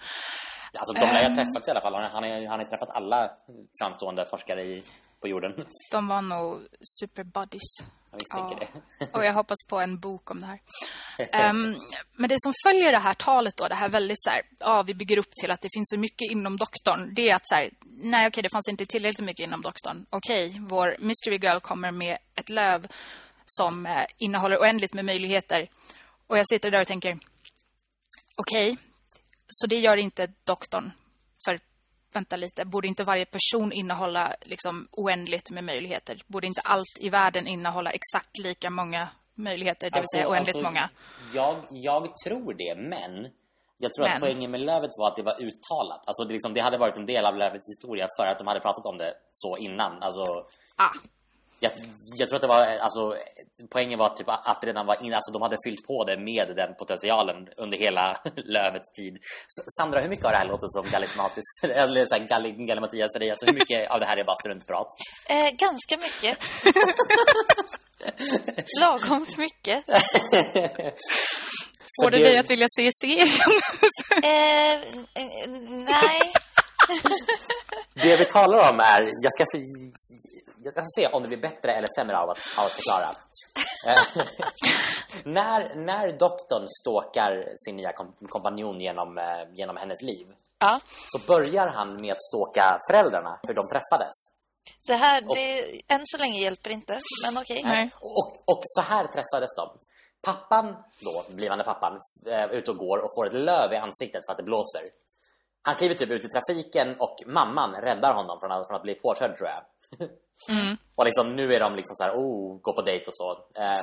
Alltså de lär jag träffats i alla fall. Han, han, är, han har träffat alla framstående forskare i, på jorden. De var nog super buddies. Jag misstänker det. Och jag hoppas på en bok om det här. Ehm, men det som följer det här talet då, det här väldigt så här, ja, vi bygger upp till att det finns så mycket inom doktorn. Det är att så här, nej okej, det fanns inte tillräckligt mycket inom doktorn. Okej, vår mystery girl kommer med ett löv som eh, innehåller oändligt med möjligheter. Och jag sitter där och tänker, okej, så det gör inte doktorn. För vänta lite, borde inte varje person innehålla liksom oändligt med möjligheter? Borde inte allt i världen innehålla exakt lika många möjligheter, det vill Alltså- säga oändligt alltså, många? Jag, jag tror det, men jag tror Men. att poängen med Lövet var att det var uttalat. Alltså det, liksom, det hade varit en del av Lövets historia för att de hade pratat om det så innan. Alltså, Ah, jag, jag tror att det var, alltså, poängen var typ att det redan var in, alltså de hade fyllt på det med den potentialen under hela Lövets tid. S- Sandra, hur mycket av det här låter som gallismatiskt, eller så här, galli, gallimatias för dig? Alltså hur mycket av det här är bara struntprat? Eh, ganska mycket. Lagomt mycket. får det det- dig att vilja se serien? Eh, eh, nej. Det vi talar om är, jag ska, jag ska se om det blir bättre eller sämre av att, av att förklara. Eh, när, när doktorn stalkar sin nya kom, kompanjon genom, eh, genom hennes liv Ja, så börjar han med att stalka föräldrarna, hur de träffades. det här, det, än så länge hjälper inte, men okej. Nej. Och, och så här träffades de. Pappan, då, blivande pappan, är ute och går och får ett löv i ansiktet för att det blåser. Han kliver typ ut i trafiken och mamman räddar honom från att, från att bli påkörd tror jag. Mm. Och liksom, nu är de liksom så här, oh, gå på dejt och så. Eh,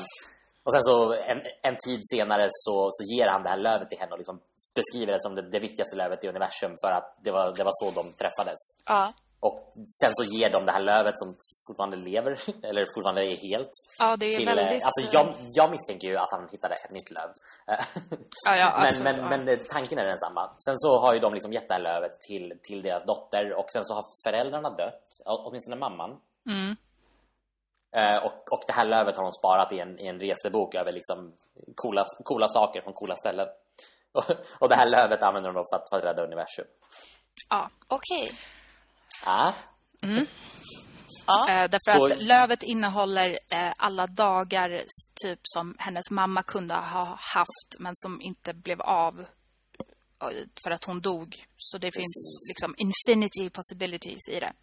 och sen så en, en tid senare så, så ger han det här lövet till henne och liksom beskriver det som det, det viktigaste lövet i universum för att det var, det var så de träffades. Ja. Och sen så ger de det här lövet som fortfarande lever, eller fortfarande är helt. Ja, det är till, eh, väldigt... Alltså jag, jag misstänker ju att han hittade ett nytt löv. Eh, Ja, ja, alltså, men, men, men eh, tanken är densamma. Sen så har ju de liksom gett det här lövet till, till deras dotter och sen så har föräldrarna dött, åtminstone mamman. Mm. Eh, och, och det här lövet har de sparat i en, i en resebok över liksom coola, coola saker från coola ställen. Och, och det här lövet använder de för att, för att rädda universum. Ja. Okej. Ah, Ja. Eh, därför Så- att lövet innehåller eh, alla dagar typ som hennes mamma kunde ha haft men som inte blev av eh, för att hon dog. Så det finns liksom infinity possibilities i det.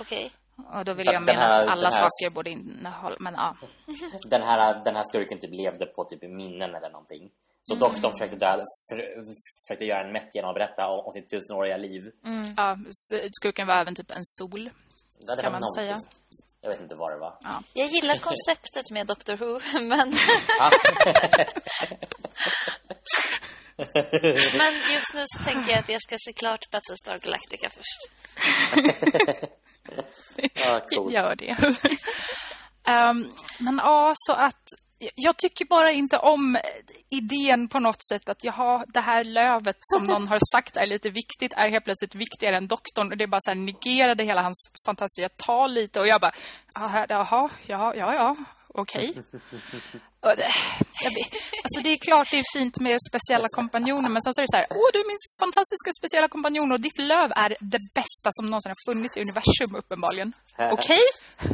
Okej. Och då vill jag mena här- att alla den här- saker borde innehålla, men ja. den, här, den här skurken typ levde på typ minnen eller någonting. Så doktorn försökte, döda, för, försökte göra en mätt genom att berätta om, om sitt tusenåriga liv. ja s- skurken var även typ en sol. Ja, Kan man någonting. säga. Jag vet inte vad det var. Jag gillar konceptet med Doctor Who, men, Ja. men just nu så tänker jag att jag ska se klart Battlestar Galactica först. Ja, coolt. Gör det. Ehm, men ja, så att jag tycker bara inte om idén på något sätt att jaha, det här lövet som någon har sagt är lite viktigt är helt plötsligt viktigare än doktorn. Och det bara så här negerade hela hans fantastiska tal lite och jag bara, jaha, jaha, ja, ja, ja, okej. Vet, alltså det är klart det är fint med speciella kompanjoner men sen så är det så här, åh du är min fantastiska speciella kompanjon och ditt löv är det bästa som någonsin har funnits i universum uppenbarligen. Okej?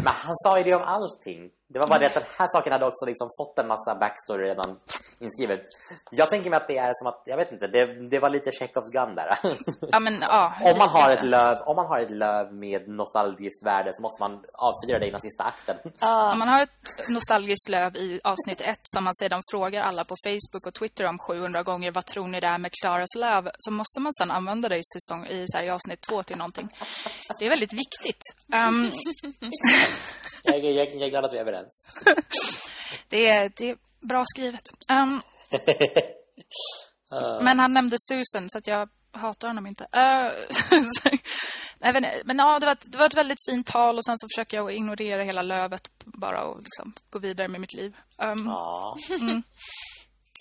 Men han sa ju det om allting. Det var bara det att den här saken hade också liksom fått en massa backstory redan inskrivet. Jag tänker mig att det är som att, jag vet inte, det, det var lite Chekhovs gun där. Ja men ja. om, man har ett löv, om man har ett löv med nostalgiskt värde så måste man avfyra det innan sista akten. Om man har ett nostalgiskt löv i avsnitt ett som man sedan frågar alla på Facebook och Twitter om 700 gånger vad tror ni det är med Klaras löv så måste man sedan använda det i, säsong, i, så här, i avsnitt två till någonting. Det är väldigt viktigt. Ehm, Jag, jag, jag är glad att vi är överens. det, är, det är bra skrivet. Ehm, men han nämnde Susan så att jag hatar honom inte. Uh, nej, men, men ja, det var, ett, det var ett väldigt fint tal och sen så försöker jag ignorera hela lövet bara och liksom gå vidare med mitt liv. Ehm, Ja.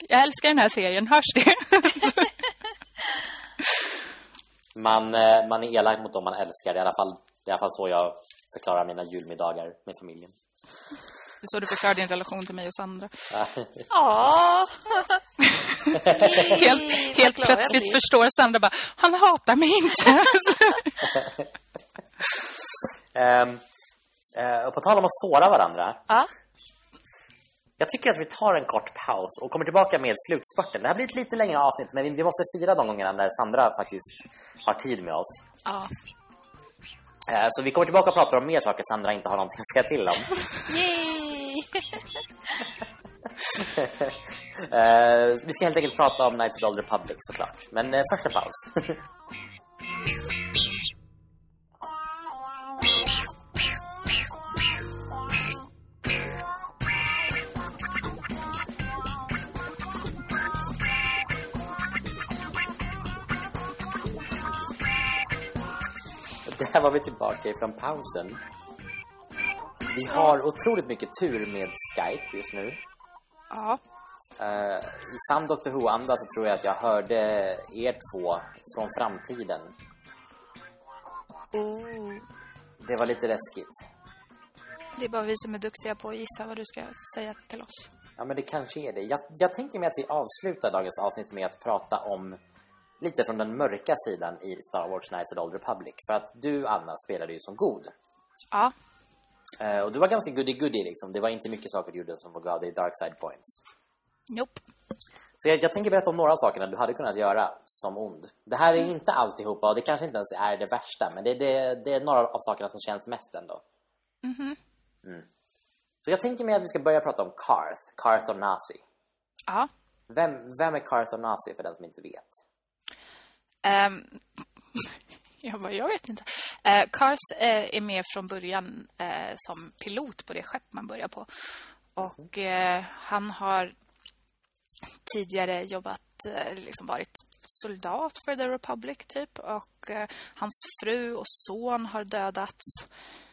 Jag älskar den här serien, hörs det? Man, eh, man är elak mot dem man älskar. I alla fall, i alla fall så jag förklarar mina julmiddagar med familjen. Det är så du förklarar din relation till mig och Sandra. Ja. Helt, helt plötsligt förstår Sandra bara, han hatar mig inte. Ehm, eh, och på tal om att såra varandra. Ja. Jag tycker att vi tar en kort paus och kommer tillbaka med slutspurten. Det här blir ett lite längre avsnitt, men vi- vi måste fira de gångerna när Sandra faktiskt har tid med oss. ja. Eh, Så vi kommer tillbaka och pratar om mer saker Sandra inte har någonting att säga till om. Yay! uh, vi ska helt enkelt prata om Knights of the Republic såklart. Men uh, först en paus. Där var vi tillbaka ifrån pausen. Vi har otroligt mycket tur med Skype just nu. Ja. Uh, I sann Dr Who-anda så tror jag att jag hörde er två från framtiden. Oh. Det var lite läskigt. Det är bara vi som är duktiga på att gissa vad du ska säga till oss. Ja, men det kanske är det. Jag, jag tänker mig att vi avslutar dagens avsnitt med att prata om lite från den mörka sidan i Star Wars Knights of the Old Republic. För att du, Anna, spelade ju som god. Ja. Uh, och du var ganska goody-goody liksom. Det var inte mycket saker du gjorde som gav dig dark side points. Nope. Så jag, jag tänker berätta om några av sakerna du hade kunnat göra som ond. Det här är inte alltihopa och det kanske inte ens är det värsta. Men det, det, det är några av sakerna som känns mest ändå. Mhm. Mm. Så jag tänker mig att vi ska börja prata om Karth. Karth och Nazi. Ja. Vem, vem är Karth och Nazi för den som inte vet? Um, jag bara, jag vet inte. Eh, Cars eh, är med från början eh, som pilot på det skepp man börjar på. Och eh, han har tidigare jobbat, eh, liksom varit soldat för The Republic typ. Och eh, hans fru och son har dödats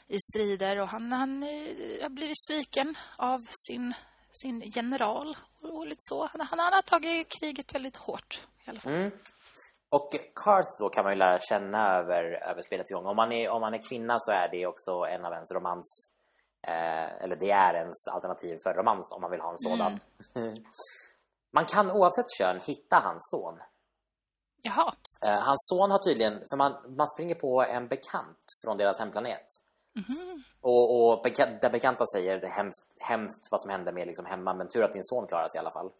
i strider och han, han eh, har blivit sviken av sin, sin general och lite så. Han, han har tagit kriget väldigt hårt i alla fall. Mm. Och Karth då kan man ju lära känna över, över spelets gång. Om man, är, om man är kvinna så är det också en av ens romans... Eh, eller det är ens alternativ för romans om man vill ha en sådan. Mm. man kan oavsett kön hitta hans son. Jaha. Eh, hans son har tydligen... För man, man springer på en bekant från deras hemplanet. Mm. Och, och beka, den bekanta säger det hemskt, hemskt vad som hände med liksom hemma, men tur att din son klarar sig i alla fall.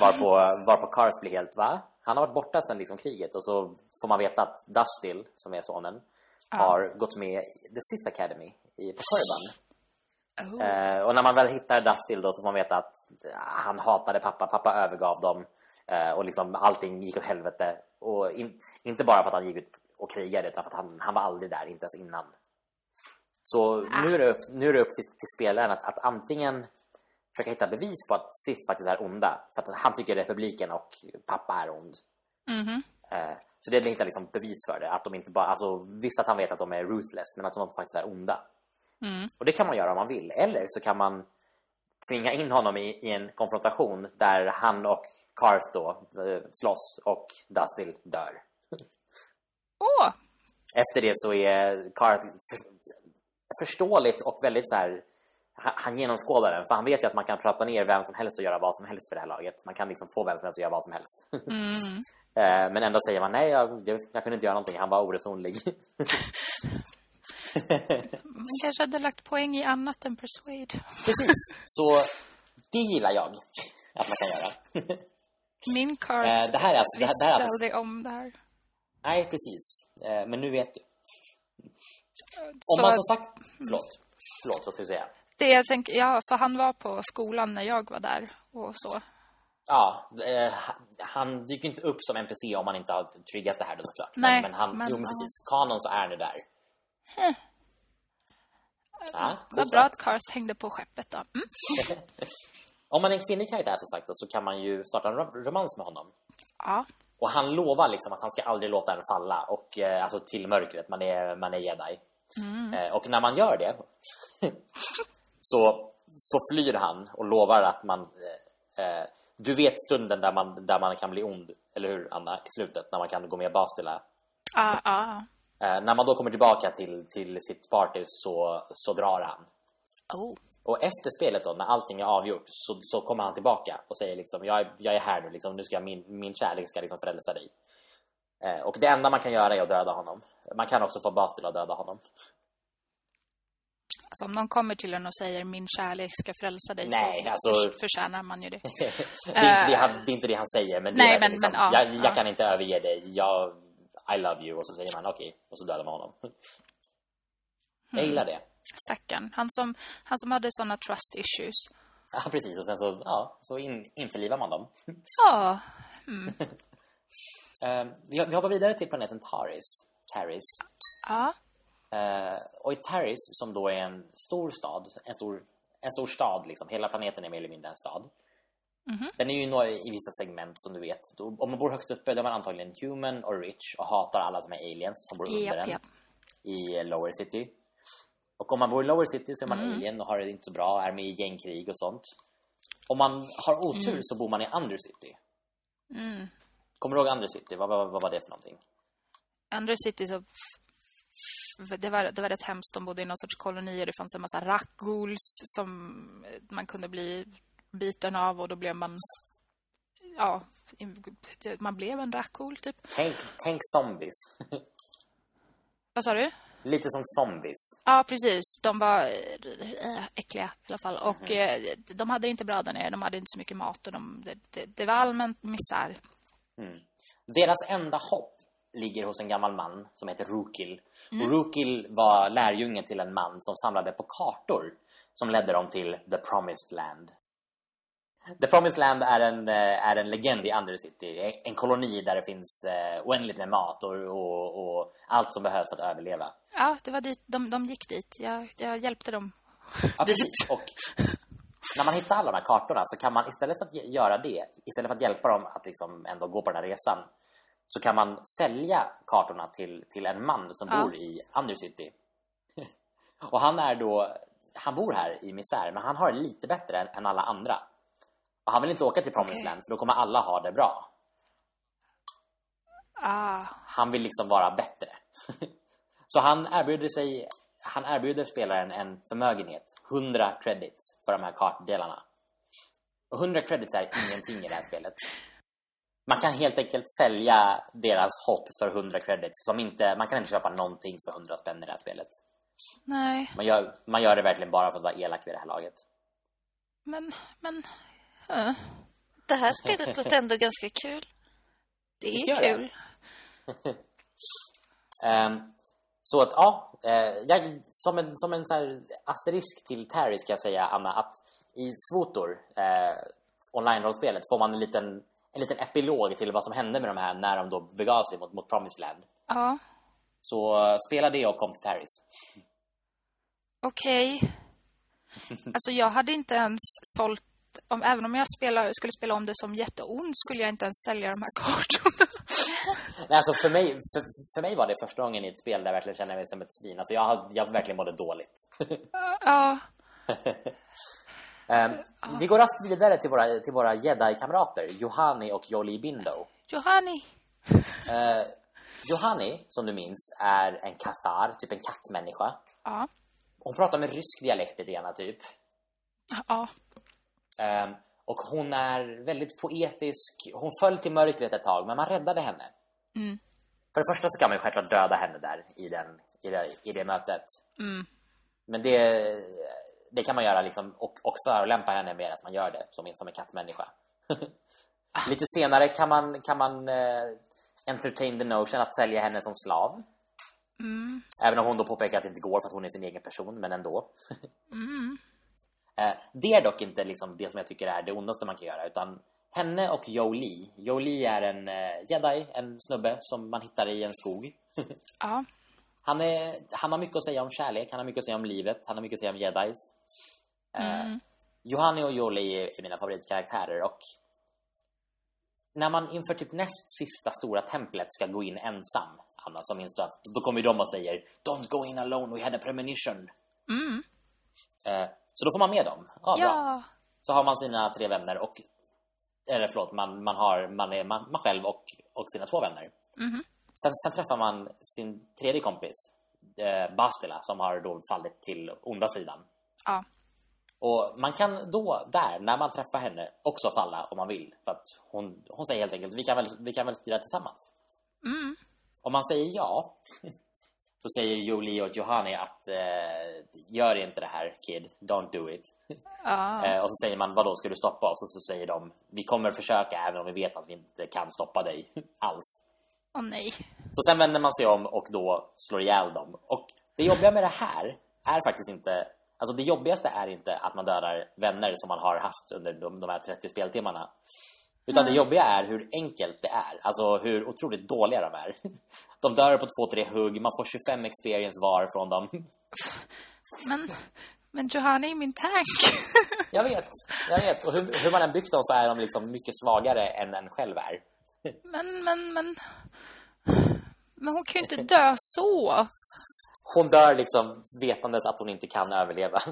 Varpå, varpå Cars blir helt, va? Han har varit borta sedan liksom kriget och så får man veta att Dustil, som är sonen, ja. har gått med The Sith Academy i, på Korriban. Oh. Eh, och när man väl hittar Dustil då så får man veta att han hatade pappa, pappa övergav dem eh, och liksom allting gick åt helvete. Och in, inte bara för att han gick ut och krigade utan för att han, han var aldrig där, inte ens innan. Så ah. nu, är det upp, nu är det upp till, till spelaren att, att antingen försöka hitta bevis på att Sith faktiskt är onda. För att han tycker republiken och pappa är ond. Mm -hmm. eh, så det är inte liksom bevis för det. Att de inte bara, alltså, visst att han vet att de är ruthless, men att de faktiskt är onda. Mm. Och det kan man göra om man vill. Eller så kan man tvinga in honom i, i en konfrontation där han och Karth då eh, slåss och Dustil dör. Åh! Oh. Efter det så är Karth förståeligt och väldigt så här han genomskådar den, för han vet ju att man kan prata ner vem som helst och göra vad som helst för det här laget. Man kan liksom få vem som helst att göra vad som helst. Mm. Eh, men ändå säger man, nej, jag, jag, kunde inte göra någonting. Han var oresonlig. man kanske hade lagt poäng i annat än persuade. Precis, så det gillar jag att man kan göra. Min card eh, det här är alltså, det här, det här är alltså... aldrig om det här. Nej, precis. Eh, men nu vet du. Om man som sagt... Förlåt. Förlåt, vad ska du säga? Det jag tänker, ja, så han var på skolan när jag var där och så. Ja, eh, han dyker inte upp som NPC om man inte har triggat det här då såklart. Nej, men, men han, men, jo, precis. Kanon så är han ju där. Hm. Ja, Vad bra att Karth hängde på skeppet då. Mm. om man är en kvinnlig karaktär som sagt då, så kan man ju starta en romans med honom. Ja. Och han lovar liksom att han ska aldrig låta en falla och eh, alltså till mörkret. Man är man är jedi. Mm. Eh, och när man gör det så, så flyr han och lovar att man... Eh, du vet stunden där man, där man kan bli ond, eller hur Anna? I slutet, när man kan gå med Bastila. Ah, ah. Eh, när man då kommer tillbaka till, till sitt party så, så drar han. Oh. Och efter spelet då, när allting är avgjort så, så kommer han tillbaka och säger liksom jag är, jag är här nu, liksom, nu ska jag, min, min kärlek ska liksom frälsa dig. Eh, och det enda man kan göra är att döda honom. Man kan också få Bastila att döda honom. Alltså om någon kommer till en och säger min kärlek ska frälsa dig nej, så alltså, förtjänar man ju det. det, är, det, är, det, är inte det han säger, men, nej, men, liksom, men ja, jag, jag ja. kan inte överge dig. Jag, I love you. Och så säger man okej. Okay, och så dödar man honom. Jag gillar det. Stackarn. Han som, han som hade såna trust issues. Ja, precis. Och sen så, ja, så in, införlivar man dem. Ja. Mm. vi, vi hoppar vidare till planeten Taris. Taris. Ja. Uh, och i Taris, som då är en stor stad, en stor, en stor stad liksom, hela planeten är mer eller mindre en stad. Mm -hmm. Den är ju några, i vissa segment som du vet. Då, om man bor högst uppe då är man antagligen human och rich och hatar alla som är aliens som bor under yep, den. Yep. i Lower City. Och om man bor i Lower City så är man Mm. alien och har det inte så bra, är med i gängkrig och sånt. Om man har otur Mm. så bor man i Undercity. Mm. Kommer du ihåg Undercity? Vad, vad, vad var det för någonting? Under City så... Det var, det var rätt hemskt. De bodde i någon sorts koloni och det fanns en massa rackghouls som man kunde bli biten av och då blev man... Ja, man blev en rackghoul typ. Tänk, tänk zombies. Vad sa du? Lite som zombies. Ja, precis. De var äh, äckliga i alla fall. Och eh, de hade det inte bra där nere. De hade inte så mycket mat och de, det, det, det var allmänt misär. Deras enda hopp ligger hos en gammal man som heter Rukil. Och Rukil var lärjungen till en man som samlade på kartor som ledde dem till The Promised Land. The Promised Land är en, eh, är en legend i Undercity. En koloni där det finns eh, oändligt med mat och, och, och allt som behövs för att överleva. Ja, det var dit. De, de gick dit. Jag, jag hjälpte dem. Ja, precis. Och när man hittar alla de här kartorna så kan man istället för att göra det, istället för att hjälpa dem att liksom ändå gå på den här resan, så kan man sälja kartorna till, till en man som Ja. bor i Undercity. Och han är då, han bor här i misär, men han har det lite bättre än, än alla andra. Och han vill inte åka till Promised Okej. Land, för då kommer alla ha det bra. Ah, Han vill liksom vara bättre. Så han erbjuder sig han erbjuder spelaren en förmögenhet, 100 credits för de här kartdelarna. Och 100 credits är ingenting i det här spelet. Man kan helt enkelt sälja deras hopp för 100 credits. Som inte, man kan inte köpa någonting för 100 spänn i det här spelet. nej. Man gör, man gör det verkligen bara för att vara elak vid det här laget. Men, men... eh, Det här spelet låter ändå ganska kul. det är kul. Ehm, så att ja, eh, jag, som en, som en så här asterisk till Terry ska jag säga Anna att i Svotor, eh, online-rollspelet, får man en liten, en liten epilog till vad som hände med de här när de då begav sig mot, mot Promised Land. Ja, Så eh, spela det och kom till Terrys. okej. Alltså jag hade inte ens sålt... Om, även om jag spelar, skulle spela om det som jätteont skulle jag inte ens sälja de här kartorna. Nej, alltså för mig, för, för mig var det första gången i ett spel där jag verkligen kände mig som ett svin. Alltså jag, hade- jag verkligen mådde dåligt. ja, Vi går raskt vidare till våra, till våra jedi-kamrater, Johanni och Jolie Bindo. Johanni. Uh, Johanni, som du minns, är en kathar, typ en kattmänniska. Ja, Hon pratar med rysk dialekt lite grann, typ. ja, Ehm, och hon är väldigt poetisk. Hon föll till mörkret ett tag, men man räddade henne. Mm. För det första så kan man ju självklart döda henne där i, den, i, det, i det mötet. Mm. Men det, det kan man göra liksom, och, och förolämpa henne medan man gör det, som, en- som en kattmänniska. Lite senare kan man, kan man eh, entertain the notion att sälja henne som slav. Mm. Även om hon då påpekar att det inte går för att hon är sin egen person, men ändå. Mm. Eh, det är dock inte liksom det som jag tycker är det ondaste man kan göra, utan henne och Jolie. Jolie är en eh, jedi, en snubbe som man hittar i en skog. Han, är, han har mycket att säga om kärlek, han har mycket att säga om livet, han har mycket att säga om jedis. Eh, Mm. Johanni och Jolie är mina favoritkaraktärer och när man inför typ näst sista stora templet ska gå in ensam, Anna, så minns du att då kommer ju de och säger Don't go in alone, we had a premonition. Mm. Eh, så då får man med dem. Ja, bra. Ja. Så har man sina tre vänner och eller förlåt, man, man har man är man, man själv och, och sina två vänner. Mhm. Sen, sen träffar man sin tredje kompis, eh, Bastila, som har då fallit till onda sidan. Ja. Och man kan då, där, när man träffar henne, också falla om man vill. För att hon, hon säger helt enkelt, vi kan väl, vi kan väl styra tillsammans. Mm. Om man säger ja, så säger Julie och Johanni att eh, gör inte det här kid, don't do it. Ja. Eh, och så säger man, vad då ska du stoppa oss? Och så säger de, vi kommer försöka även om vi vet att vi inte kan stoppa dig alls. Åh nej. Så sen vänder man sig om och då slår ihjäl dem. Och det jobbiga med det här är faktiskt inte... Alltså det jobbigaste är inte att man dödar vänner som man har haft under de, de här 30 speltimmarna. Utan det jobbiga är hur enkelt det är. Alltså hur otroligt dåliga de är. De dör på två, tre hugg. Man får 25 experience var från dem. Men, men Johanna är min tank. Jag vet, jag vet. Och hur, hur man än byggt dem så är de liksom mycket svagare än en själv är. Men, men, men... Men hon kan ju inte dö så. Hon dör liksom vetandes att hon inte kan överleva.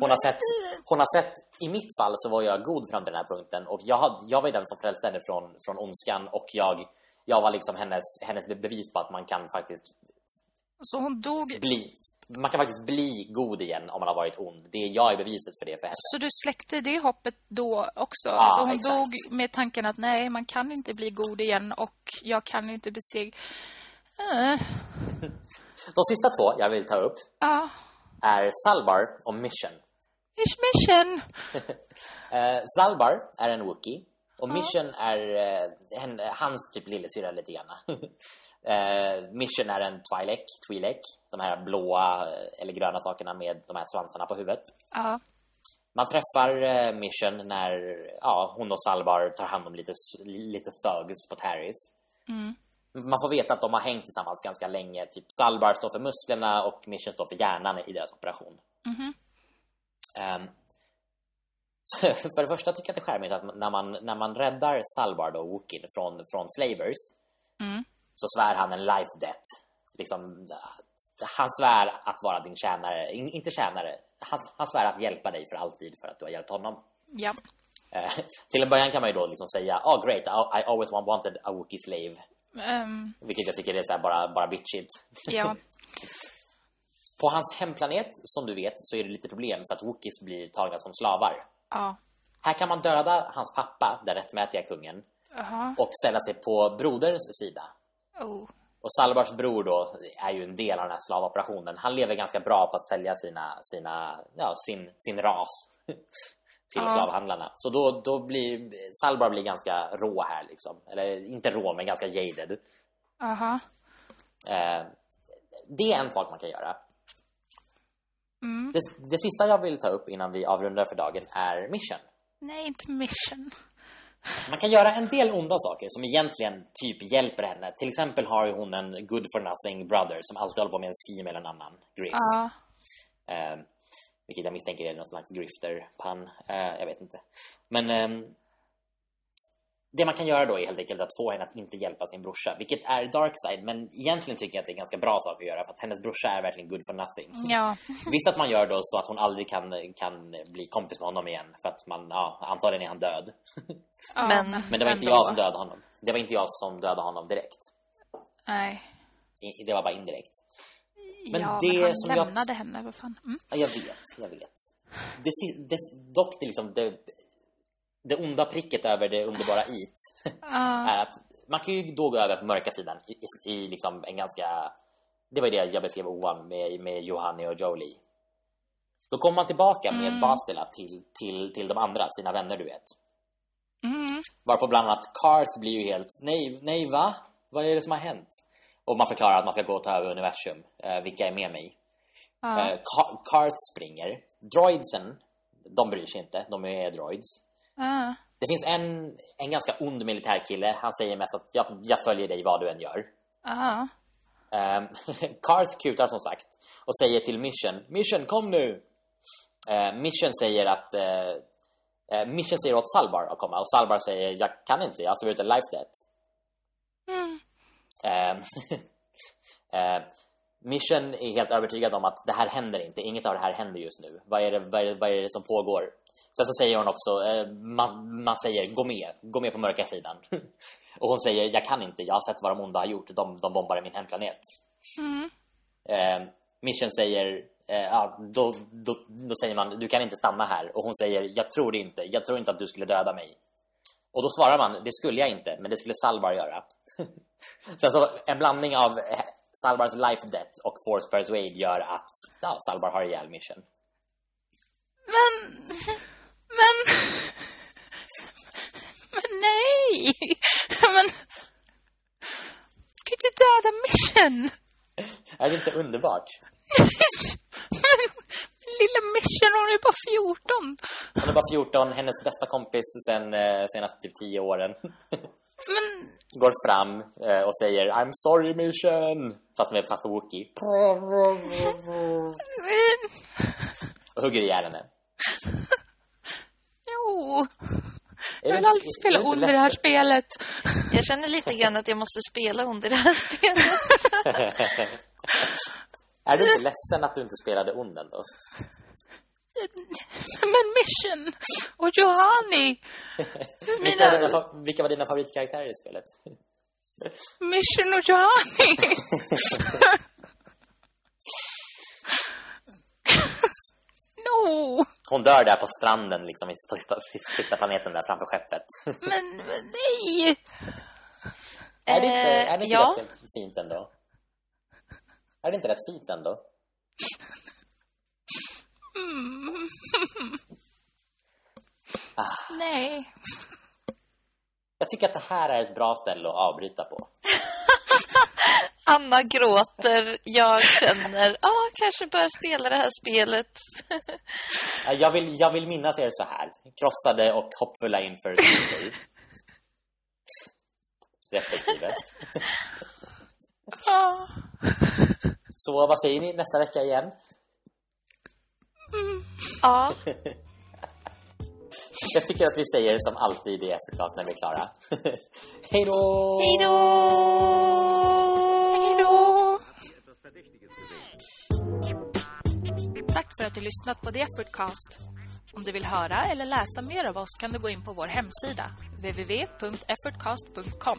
Hon har, sett, hon har sett, i mitt fall så var jag god fram till den här punkten och jag, had, jag var den som frälste henne från, från ondskan och jag, jag var liksom hennes, hennes bevis på att man kan faktiskt Så hon dog... bli man kan faktiskt bli god igen om man har varit ond. Det är jag är beviset för det för henne. Så du släckte det hoppet då också? Ja, så hon exakt. dog med tanken att nej, man kan inte bli god igen och jag kan inte besegra... Äh, De sista två jag vill ta upp Ja, är Salbar och Mission. Ish mission! Eh, Salbar är en Wookie och Mission är eh, hen, hans typ lillasyrra lite grann. eh, Mission är en Twi'lek, Twi'lek, de här blåa eh, eller gröna sakerna med de här svansarna på huvudet. Ja, Man träffar eh, Mission när ja, hon och Salbar tar hand om lite, lite thugs på Terris. Mm. Man får veta att de har hängt tillsammans ganska länge. Typ Salbar står för musklerna och Mission står för hjärnan i deras operation. Mhm. Ehm, för det första tycker jag att det är charmigt att när man, när man räddar Salbar då, Wookin, från, från slavers Mm. så svär han en life debt. Liksom, han svär att vara din tjänare, in, inte tjänare, han, han svär att hjälpa dig för alltid för att du har hjälpt honom. ja. Eh, till en början kan man ju då liksom säga Oh great, I, I always wanted a Wookiee slave. Ehm, Vilket jag tycker är så bara, bara bitchigt. ja. På hans hemplanet, som du vet, så är det lite problem för att Wookiees blir tagna som slavar. Ja. Här kan man döda hans pappa, den rättmätiga kungen, Jaha. och ställa sig på broderns sida. Oh. Och Salvars bror då är ju en del av den här slavoperationen. Han lever ganska bra på att sälja sina, sina, ja, sin, sin ras till Ja. slavhandlarna. Så då, då blir Salvar blir ganska rå här liksom. Eller inte rå, men ganska jaded. Aha. Eh, det är en sak man kan göra. Mm. Det, det sista jag vill ta upp innan vi avrundar för dagen är mission. Nej, inte mission. Man kan göra en del onda saker som egentligen typ hjälper henne. Till exempel har hon en good for nothing brother som alltid håller på med en scheme eller en annan grift. Ja. Eh, vilket jag misstänker är någon slags grifter-pan. Eh, jag vet inte. Men ehm, det man kan göra då är helt enkelt att få henne att inte hjälpa sin brorsa. Vilket är dark side, men egentligen tycker jag att det är en ganska bra sak att göra. För att hennes brorsa är verkligen good for nothing. Ja. Visst att man gör då så att hon aldrig kan, kan bli kompis med honom igen. För att man, ja, antagligen är han död. ja Men- Men det var inte ändå. jag som dödade honom. Det var inte jag som dödade honom direkt. Nej. Det var bara indirekt. Men ja, det men han som jag- lämnade henne. Vad fan? Mm. Ja, jag vet, jag vet. Det, det, dock, det, liksom, det, det onda pricket över det underbara it Ja. är att man kan ju då gå över på mörka sidan i, i, i liksom en ganska... Det var ju det jag beskrev oan med, med Johanni och Jolie. Då kommer man tillbaka med Mm. Bastila till, till, till de andra, sina vänner du vet. Mm. Varpå bland annat Karth blir ju helt Nej, nej va? Vad är det som har hänt? Och man förklarar att man ska gå och ta över universum. Eh, vilka är med mig? Ja. Eh, Ka- Karth springer. Droidsen, de bryr sig inte. De är droids. Ja. Det finns en, en ganska ond militärkille. Han säger mest att jag, jag följer dig vad du än gör. Ja. Um, Karth kutar som sagt och säger till Mission Mission kom nu! Eh, Mission säger att eh, eh, Mission säger åt Salbar att komma och Salbar säger jag kan inte, jag har skrivit en life debt. Mm. Eh, eh, Mission är helt övertygad om att det här händer inte, inget av det här händer just nu. Vad är det, vad är det, vad är det som pågår? Sen så säger hon också, eh, man, man säger gå med, gå med på mörka sidan. Och hon säger jag kan inte, jag har sett vad de onda har gjort, de, de bombade min hemplanet. Mm. Eh, Mission säger, eh, ja, då, då, då säger man du kan inte stanna här. Och hon säger jag tror inte, jag tror inte att du skulle döda mig. Och då svarar man det skulle jag inte, men det skulle Salvar göra. Så en blandning av eh, Salvars life debt och force persuade gör att ja, Salvar har ihjäl Mission. Men... Men... Men nej! Men... Du kan inte döda Mission! Är det inte underbart? Lilla Mission, hon är bara 14. Hon är bara 14, hennes bästa kompis sen eh, senaste typ 10 åren. Men... Går fram eh, och säger I'm sorry mission! Fast med fast på Wookie. men Och hugger ihjäl henne. jo. Jag vill alltid spela ond i det här spelet. Jag känner lite grann att jag måste spela under det här spelet. Är du inte ledsen att du inte spelade onden då? Men Mission och Johanni. Vilka, var dina, vilka var dina favoritkaraktärer i spelet? Mission och Johanni. no. Hon dör där på stranden liksom i sista, sista planeten där framför skeppet. Men, men nej. är det inte, är det inte ja. ganska fint ändå? Är det inte rätt fint ändå? Mm. Ah, Nej. jag tycker att det här är ett bra ställe att avbryta på. Anna gråter, jag känner, ja, ah, kanske bör spela det här spelet. Ja, Jag vill, jag vill minnas er så här. Krossade och hoppfulla inför. Respektive. Ja. Så vad säger ni nästa vecka igen? Ja, Jag tycker att vi säger som alltid i Eftercast när vi är klara. Hej då! hej då! Hej då. Tack för att du lyssnat på The Effortcast. Om du vill höra eller läsa mer av oss kan du gå in på vår hemsida www.effortcast.com.